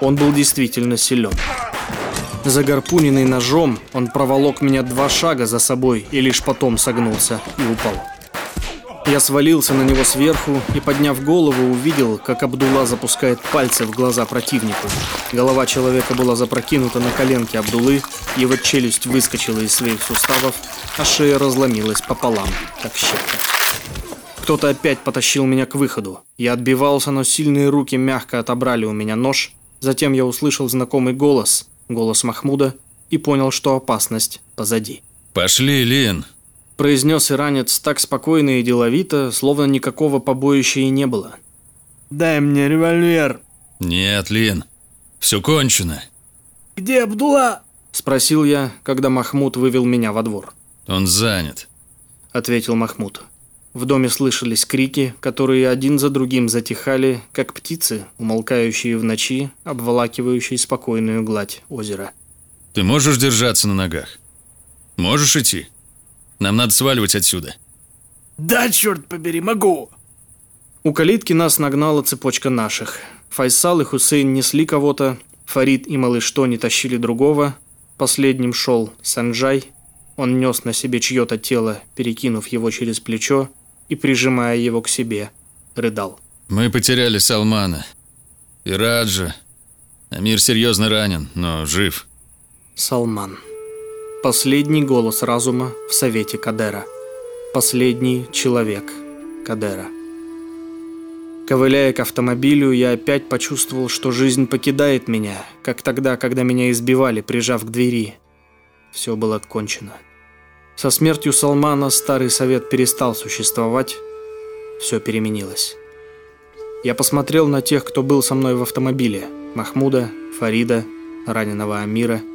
Он был действительно силен. Загарпуненный ножом, он проволок меня два шага за собой и лишь потом согнулся и упал. Я свалился на него сверху и, подняв голову, увидел, как Абдулла запускает пальцы в глаза противнику. Голова человека была запрокинута на коленке Абдулы, его челюсть выскочила из своих суставов, а шея разломилась пополам, как щепка. Кто-то опять потащил меня к выходу. Я отбивался, но сильные руки мягко отобрали у меня нож. Затем я услышал знакомый голос, голос Махмуда, и понял, что опасность позади. «Пошли, Лин!» произнес иранец так спокойно и деловито, словно никакого побоища и не было. «Дай мне револьвер!» «Нет, Лин, все кончено!» «Где Абдулла?» – спросил я, когда Махмуд вывел меня во двор. «Он занят», – ответил Махмуд. В доме слышались крики, которые один за другим затихали, как птицы, умолкающие в ночи, обволакивающие спокойную гладь озера. «Ты можешь держаться на ногах? Можешь идти?» Нам надо сваливать отсюда. Да, черт побери, могу. У калитки нас нагнала цепочка наших. Файсал и Хусейн несли кого-то, Фарид и Малыш Тони тащили другого. Последним шел Санджай. Он нес на себе чье-то тело, перекинув его через плечо и прижимая его к себе, рыдал. Мы потеряли Салмана. И Раджа. Амир серьезно ранен, но жив. Салман. Последний голос разума в Совете Кадера. Последний человек Кадера. Ковыляя к автомобилю, я опять почувствовал, что жизнь покидает меня, как тогда, когда меня избивали, прижав к двери. Все было кончено. Со смертью Салмана Старый Совет перестал существовать. Все переменилось. Я посмотрел на тех, кто был со мной в автомобиле. Махмуда, Фарида, раненого Амира –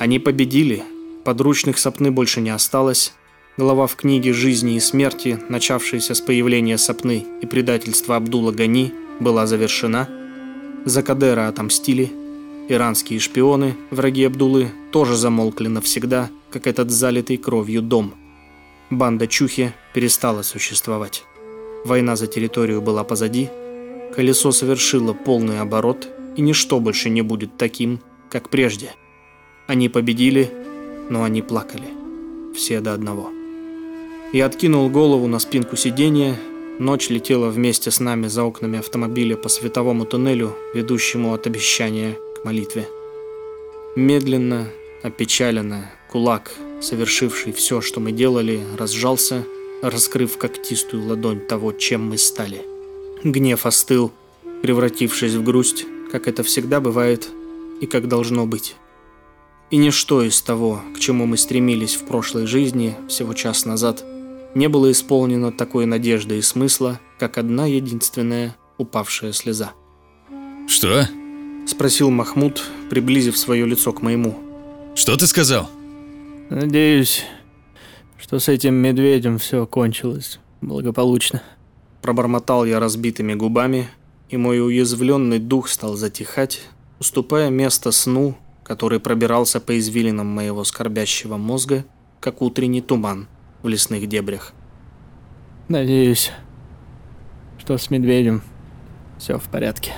они победили, подручных Сапны больше не осталось. Глава в книге «Жизни и смерти», начавшаяся с появления Сапны и предательства Абдула Гани, была завершена. За Кадера отомстили. Иранские шпионы, враги Абдулы, тоже замолкли навсегда, как этот залитый кровью дом. Банда Чухи перестала существовать. Война за территорию была позади. Колесо совершило полный оборот, и ничто больше не будет таким, как прежде – они победили, но они плакали. Все до одного. Я откинул голову на спинку сиденья. Ночь летела вместе с нами за окнами автомобиля по световому туннелю, ведущему от обещания молитве. Медленно, опечаленно, кулак, совершивший все, что мы делали, разжался, раскрыв когтистую ладонь того, чем мы стали. Гнев остыл, превратившись в грусть, как это всегда бывает и как должно быть. И ничто из того, к чему мы стремились в прошлой жизни всего час назад, не было исполнено такой надежды и смысла, как одна единственная упавшая слеза. «Что?» – спросил Махмуд, приблизив свое лицо к моему. «Что ты сказал?» «Надеюсь, что с этим медведем все кончилось благополучно». Пробормотал я разбитыми губами, и мой уязвленный дух стал затихать, уступая место сну который пробирался по извилинам моего скорбящего мозга, как утренний туман в лесных дебрях. Надеюсь, что с медведем все в порядке.